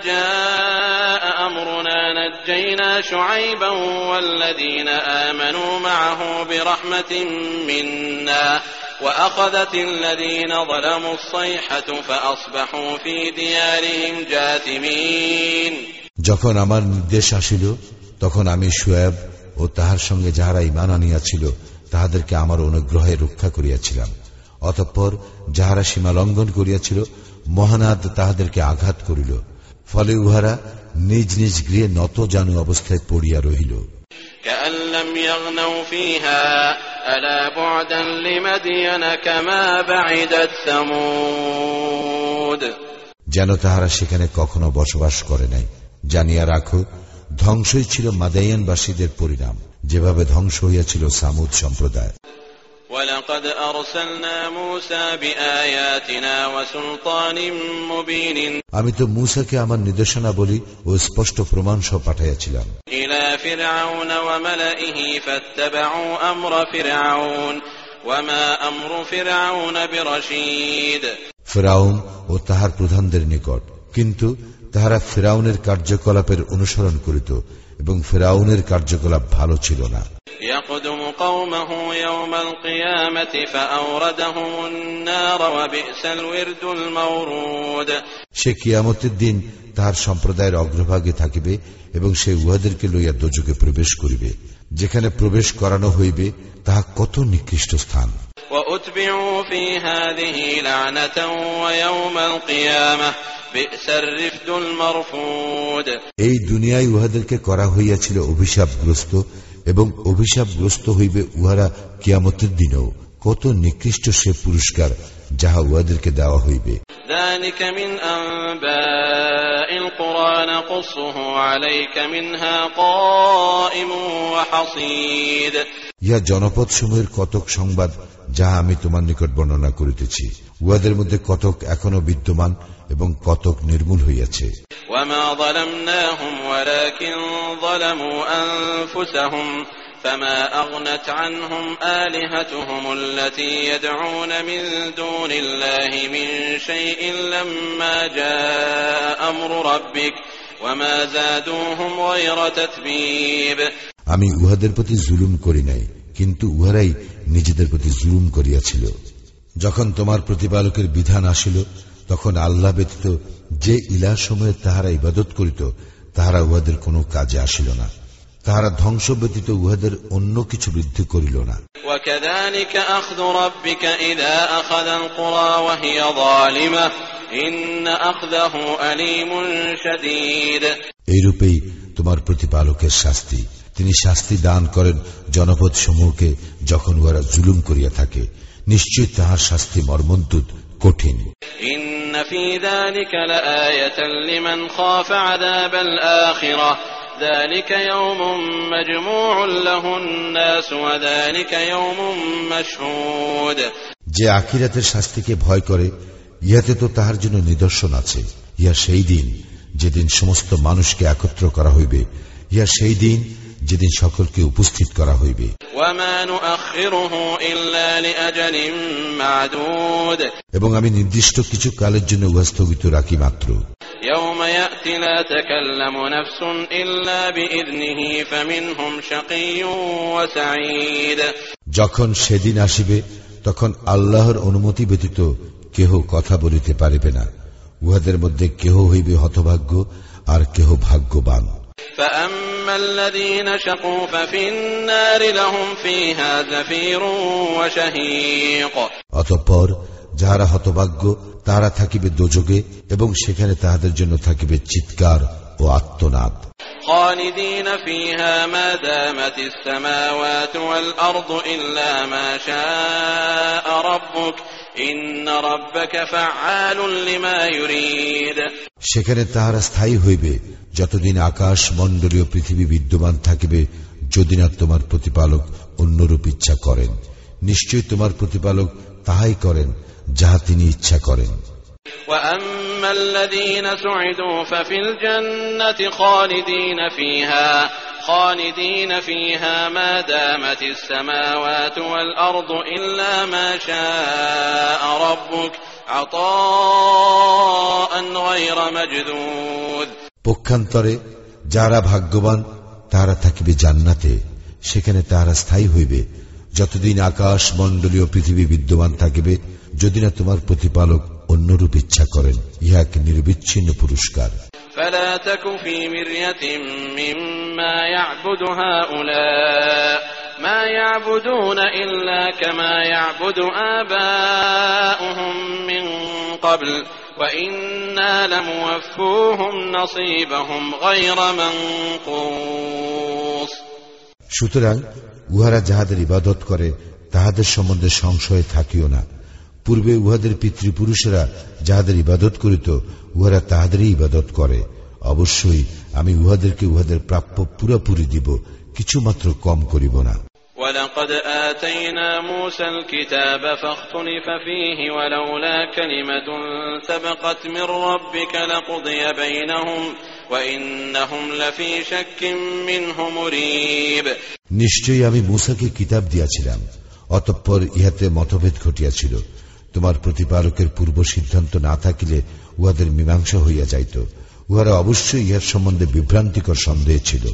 جاء أمرنا نجينا شعيبا والذين آمنوا معه برحمة منا وأخذت الذين ظلموا الصيحة فأصبحوا في ديارهم جاثمين যখন আমার নির্দেশ আসিল তখন আমি সুয়েব ও তাহার সঙ্গে যাহারা ইমান আনিয়াছিল তাহাদেরকে আমার অনুগ্রহে রক্ষা করিয়াছিলাম অতঃপর যাহারা সীমা লঙ্ঘন করিয়াছিল মহানাদ তাহাদেরকে আঘাত করিল ফলে উহারা নিজ নিজ গৃহে নত জানু অবস্থায় পড়িয়া রহিল। যেন তাহারা সেখানে কখনো বসবাস করে নাই। জানিয়া রাখো ধ্বংসই ছিল মাদাইয়ানবাসীদের পরিণাম। যেভাবে ধ্বংস হইয়াছিল সামুদ সম্প্রদায়। ولقد أرسلنا موسى بآياتنا وسلطان مبين আমি তো মুসাকে আমার নির্দেশনা বলি ও স্পষ্ট প্রমাণ সহ পাঠাইয়াছিলাম إلى فرعون وملئه فاتبعوا أمر فرعون وما أمر فرعون برشيد ফেরাউন ও তাহার প্রধানদের নিকট কিন্তু তাহারা ফেরাউনের কার্যকলাপের অনুসরণ করিত এবং ফেরাউনের কার্যকলাপ ভালো ছিল না। সে কিয়ামতের দিন তাহার সম্প্রদায়ের অগ্রভাগে থাকিবে এবং সে উহাদেরকে লইয়া দোজকে প্রবেশ করিবে। যেখানে প্রবেশ করানো হইবে তাহা কত নিকৃষ্ট স্থান। وأتبعوا في هذه لعنة ويوم القيامة بئس الرفد المرفود এই দুনিয়ায় উহাদেরকে করা হইয়াছিল অভিশাপগ্রস্ত এবং অভিশাপগ্রস্ত হইবে উহারা কিয়ামতের দিনেও কত নিকৃষ্ট সে পুরস্কার যাহা উহাদেরকে দেওয়া হইবে ذلك من أنباء القرى نقصه عليك منها قائم وحصيد ইহা জনপদ সমূহের কতক সংবাদ যাহা আমি তোমার নিকট বর্ণনা করিতেছি উহাদের মধ্যে কতক এখনো বিদ্যমান এবং কতক নির্মূল হইয়াছে وما ظلمناهم ولكن ظلموا أنفسهم فما أغنت عنهم آلهتهم التي يدعون من دون الله من شيء لما جاء أمر ربك وما زادوهم غير تتبيب আমি উহাদের প্রতি জুলুম করি নাই কিন্তু উহারাই নিজেদের প্রতি জুলুম করিয়াছিল। যখন তোমার প্রতিপালকের বিধান আসিল তখন আল্লাহ ব্যতীত যে ইলা সময়ে তাহারা ইবাদত করিত তাহারা উহাদের কোনো কাজে আসিল না। তাহারা ধ্বংস ব্যতীত উহাদের অন্য কিছু বৃদ্ধি করিল না। এইরূপেই তোমার প্রতিপালকের শাস্তি। তিনি শাস্তি দান করেন জনপদ সমূহকে যখন ওরা জুলুম করিয়া থাকে। নিশ্চয় তাহার শাস্তি মর্মন্তুত কঠিন। যে আখিরাতের শাস্তিকে ভয় করে ইহাতে তো তাহার জন্য নিদর্শন আছে। ইহা সেই দিন যেদিন সমস্ত মানুষকে একত্র করা হইবে। ইহা সেই দিন যেদিন সকলকে উপস্থিত করা হইবে। এবং আমি নির্দিষ্ট কিছু কালের জন্য উহা স্থগিত রাখি মাত্র। যখন সেদিন আসিবে তখন আল্লাহর অনুমতি ব্যতীত কেহ কথা বলিতে পারিবে না। উহাদের মধ্যে কেহ হইবে হতভাগ্য আর কেহ ভাগ্যবান। فأما الذين شقوا ففي النار لهم فيها زفير وشهيق অতঃপর যাহারা হতভাগ্য তাহারা থাকিবে দোজগে এবং সেখানে তাহাদের জন্য থাকিবে চিৎকার ও আত্মনাদ خالدين فيها ما دامت السماوات والأرض إلا ما شاء ربك إن ربك فعال لما يريد সেখানে তাহারা স্থায়ী হইবে যতদিন আকাশ মণ্ডলীয় পৃথিবী বিদ্যমান থাকিবে যদি না তোমার প্রতিপালক অন্যরূপ ইচ্ছা করেন নিশ্চয় তোমার প্রতিপালক তাহাই করেন যাহা তিনি ইচ্ছা করেন وأما الذين سعدوا ففي الجنة خالدين فيها خالدين فيها ما دامت السماوات والأرض إلا ما شاء ربك عطاء غير مجذوذ পক্ষান্তরে যারা ভাগ্যবান তাহারা থাকিবে জান্নাতে সেখানে তাহারা স্থায়ী হইবে যতদিন আকাশ মণ্ডলীয় পৃথিবী বিদ্যমান থাকিবে যদি না তোমার প্রতিপালক অন্যরূপ ইচ্ছা করেন ইহা এক নির্বিচ্ছিন্ন পুরস্কার فلا تك في مرية مما يعبد هؤلاء ما يعبدون إلا كما يعبد آباؤهم من قبل وإنا لموفوهم نصيبهم غير منقوص সুতরাং উহারা যাহাদের ইবাদত করে তাহাদের সম্বন্ধে সংশয়ে থাকিও না পূর্বে উহাদের পিতৃপুরুষেরা যাহাদের ইবাদত করিত উহারা তাহাদেরই ইবাদত করে অবশ্যই আমি উহাদেরকে উহাদের প্রাপ্য পুরাপুরি দিব কিছুমাত্র কম করিব না ولقد آتينا موسى الكتاب فاختلف فيه ولولا كلمة سبقت من ربك لقضي بينهم وإنهم لفي شك منه مريب নিশ্চয়ই আমি মুসাকে কিতাব দিয়াছিলাম অতঃপর ইহাতে মতভেদ ঘটিয়াছিল তোমার প্রতিপালকের পূর্ব সিদ্ধান্ত না থাকিলে উহাদের মীমাংসা হইয়া যাইত। উহারা অবশ্যই ইহার সম্বন্ধে বিভ্রান্তিকর সন্দেহ ছিল।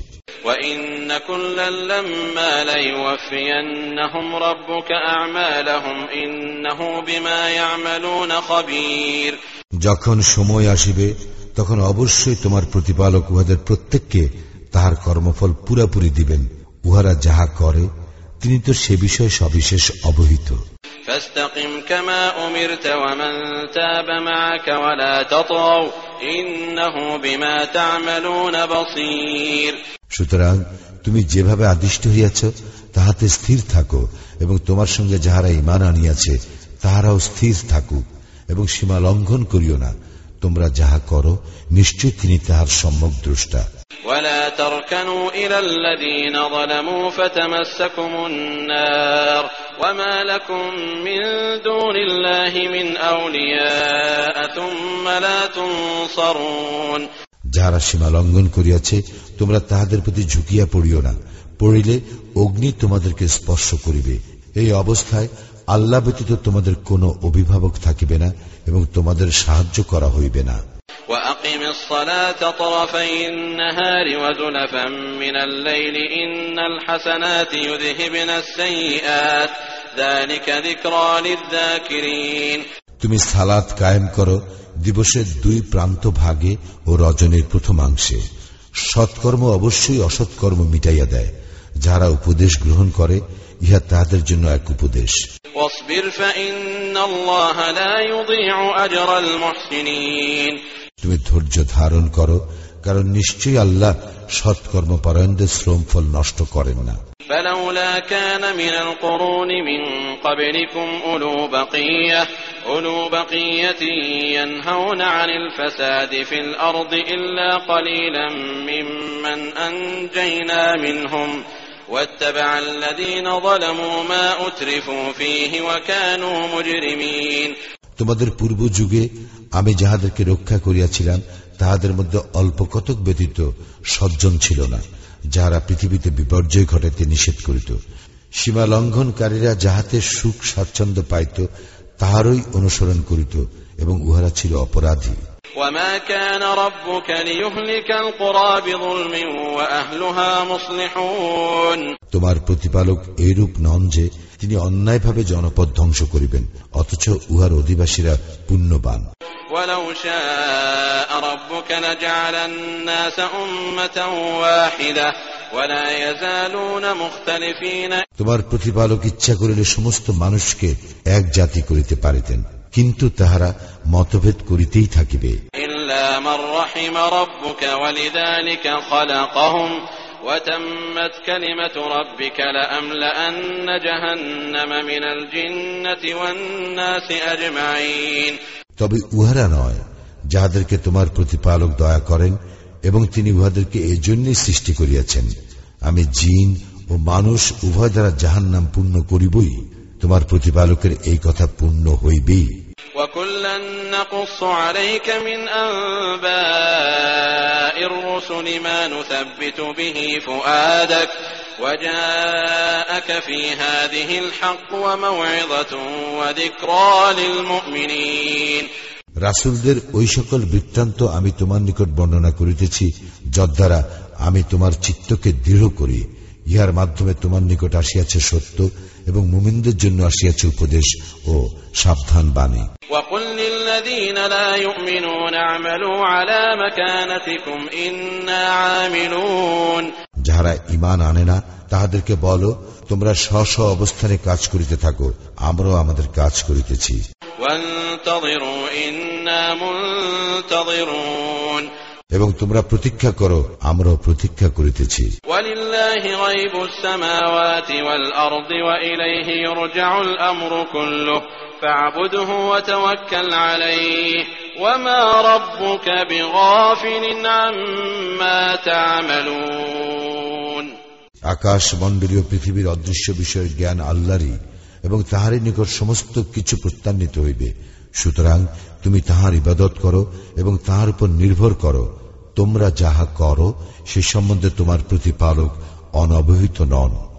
যখন সময় আসিবে তখন অবশ্যই তোমার প্রতিপালক উহাদের প্রত্যেককে তাহার কর্মফল পুরাপুরি দিবেন। উহারা যাহা করে তিনি তো সে বিষয়ে সবিশেষ অবহিত। সুতরাং তুমি যেভাবে আদিষ্ট হইয়াছ তাহাতে স্থির থাকো এবং তোমার সঙ্গে যাহারা ইমান আনিয়াছে তাহারাও স্থির থাকুক এবং সীমা লঙ্ঘন করিও না। তোমরা যাহা করো নিশ্চয় তিনি তাহার সম্যক দ্রষ্টা। ولا تركنوا إلى الذين ظلموا فتمسكم النار وما لكم من دون الله من أولياء ثم لا تنصرون যাহারা সীমা লঙ্ঘন করিয়াছে তোমরা তাহাদের প্রতি ঝুঁকিয়া পড়িও না পড়িলে অগ্নি তোমাদেরকে স্পর্শ করিবে এই অবস্থায় আল্লাহ ব্যতীত তোমাদের কোনো অভিভাবক থাকিবে না এবং তোমাদের সাহায্য করা হইবে না وأقم الصلاة طرفي النهار وزلفا من الليل إن الحسنات يذهبن السيئات ذلك ذكرى للذاكرين তুমি সালাত কায়েম করো দিবসের দুই প্রান্ত ভাগে ও রজনীর প্রথমাংশে সৎকর্ম অবশ্যই অসৎকর্ম মিটাইয়া দেয় যারা উপদেশ গ্রহণ করে ইহা তাহাদের জন্য এক উপদেশ واصبر فإن الله لا يضيع أجر المحسنين তুমি ধৈর্য ধারণ করো কারণ নিশ্চয়ই আল্লাহ সৎকর্মপরায়ণদের শ্রম ফল নষ্ট করেন না فلولا كان من القرون من قبلكم أولو بقية أولو بقية ينهون عن الفساد في الأرض إلا قليلا ممن أنجينا منهم واتبع الذين ظلموا ما أترفوا فيه وكانوا مجرمين তোমাদের পূর্ব যুগে আমি যাহাদেরকে রক্ষা করিয়াছিলাম তাহাদের মধ্যে অল্প কতক ব্যতীত সজ্জন ছিল না যাহারা পৃথিবীতে বিপর্যয় ঘটাইতে নিষেধ করিত সীমা লঙ্ঘনকারীরা যাহাতে সুখ স্বাচ্ছন্দ্য পাইত তাহারই অনুসরণ করিত এবং উহারা ছিল অপরাধী وما كان ربك ليهلك القرى بظلم وأهلها مصلحون তোমার প্রতিপালক এইরূপ নন যে তিনি অন্যায়ভাবে জনপদ ধ্বংস করিবেন অথচ উহার অধিবাসীরা পুণ্যবান ولو شاء ربك لجعل الناس أمة واحدة ولا يزالون مختلفين তোমার প্রতিপালক ইচ্ছা করিলে সমস্ত মানুষকে এক জাতি করিতে পারিতেন কিন্তু তাহারা মতভেদ করিতেই থাকিবে إلا من رحم ربك ولذلك خلقهم وتمت كلمة ربك لأملأن جهنم من الجنة والناس أجمعين তবে উহারা নয় যাহাদেরকে তোমার প্রতিপালক দয়া করেন এবং তিনি উহাদেরকে এই জন্যই সৃষ্টি করিয়াছেন আমি জিন ও মানুষ উভয় দ্বারা জাহান নাম পূর্ণ করিবই তোমার প্রতিপালকের এই কথা পূর্ণ হইবেই وكلا نقص عليك من أنباء الرسل ما نثبت به فؤادك وجاءك في هذه الحق وموعظة وذكرى للمؤمنين রাসুলদের ওই সকল বৃত্তান্ত আমি তোমার নিকট বর্ণনা করিতেছি যদ্বারা আমি তোমার চিত্তকে দৃঢ় করি ইহার মাধ্যমে তোমার নিকট আসিয়াছে সত্য এবং মুমিনদের জন্য আসিয়াছে উপদেশ ও সাবধান বাণী। যাহারা ইমান আনে না তাহাদেরকে বলো তোমরা স্ব স্ব অবস্থানে কাজ করিতে থাকো আমরাও আমাদের কাজ করিতেছি। এবং তোমরা প্রতীক্ষা করো আমরাও প্রতীক্ষা করিতেছি। আকাশ মন্ডলীয় পৃথিবীর অদৃশ্য বিষয়ের জ্ঞান আল্লাহরই এবং তাহারই নিকট সমস্ত কিছু প্রত্যান্বিত হইবে। সুতরাং তুমি তাহার ইবাদত করো এবং তাহার উপর নির্ভর করো। তোমরা যাহা করো সে সম্বন্ধে তোমার প্রতিপালক অনবহিত নন।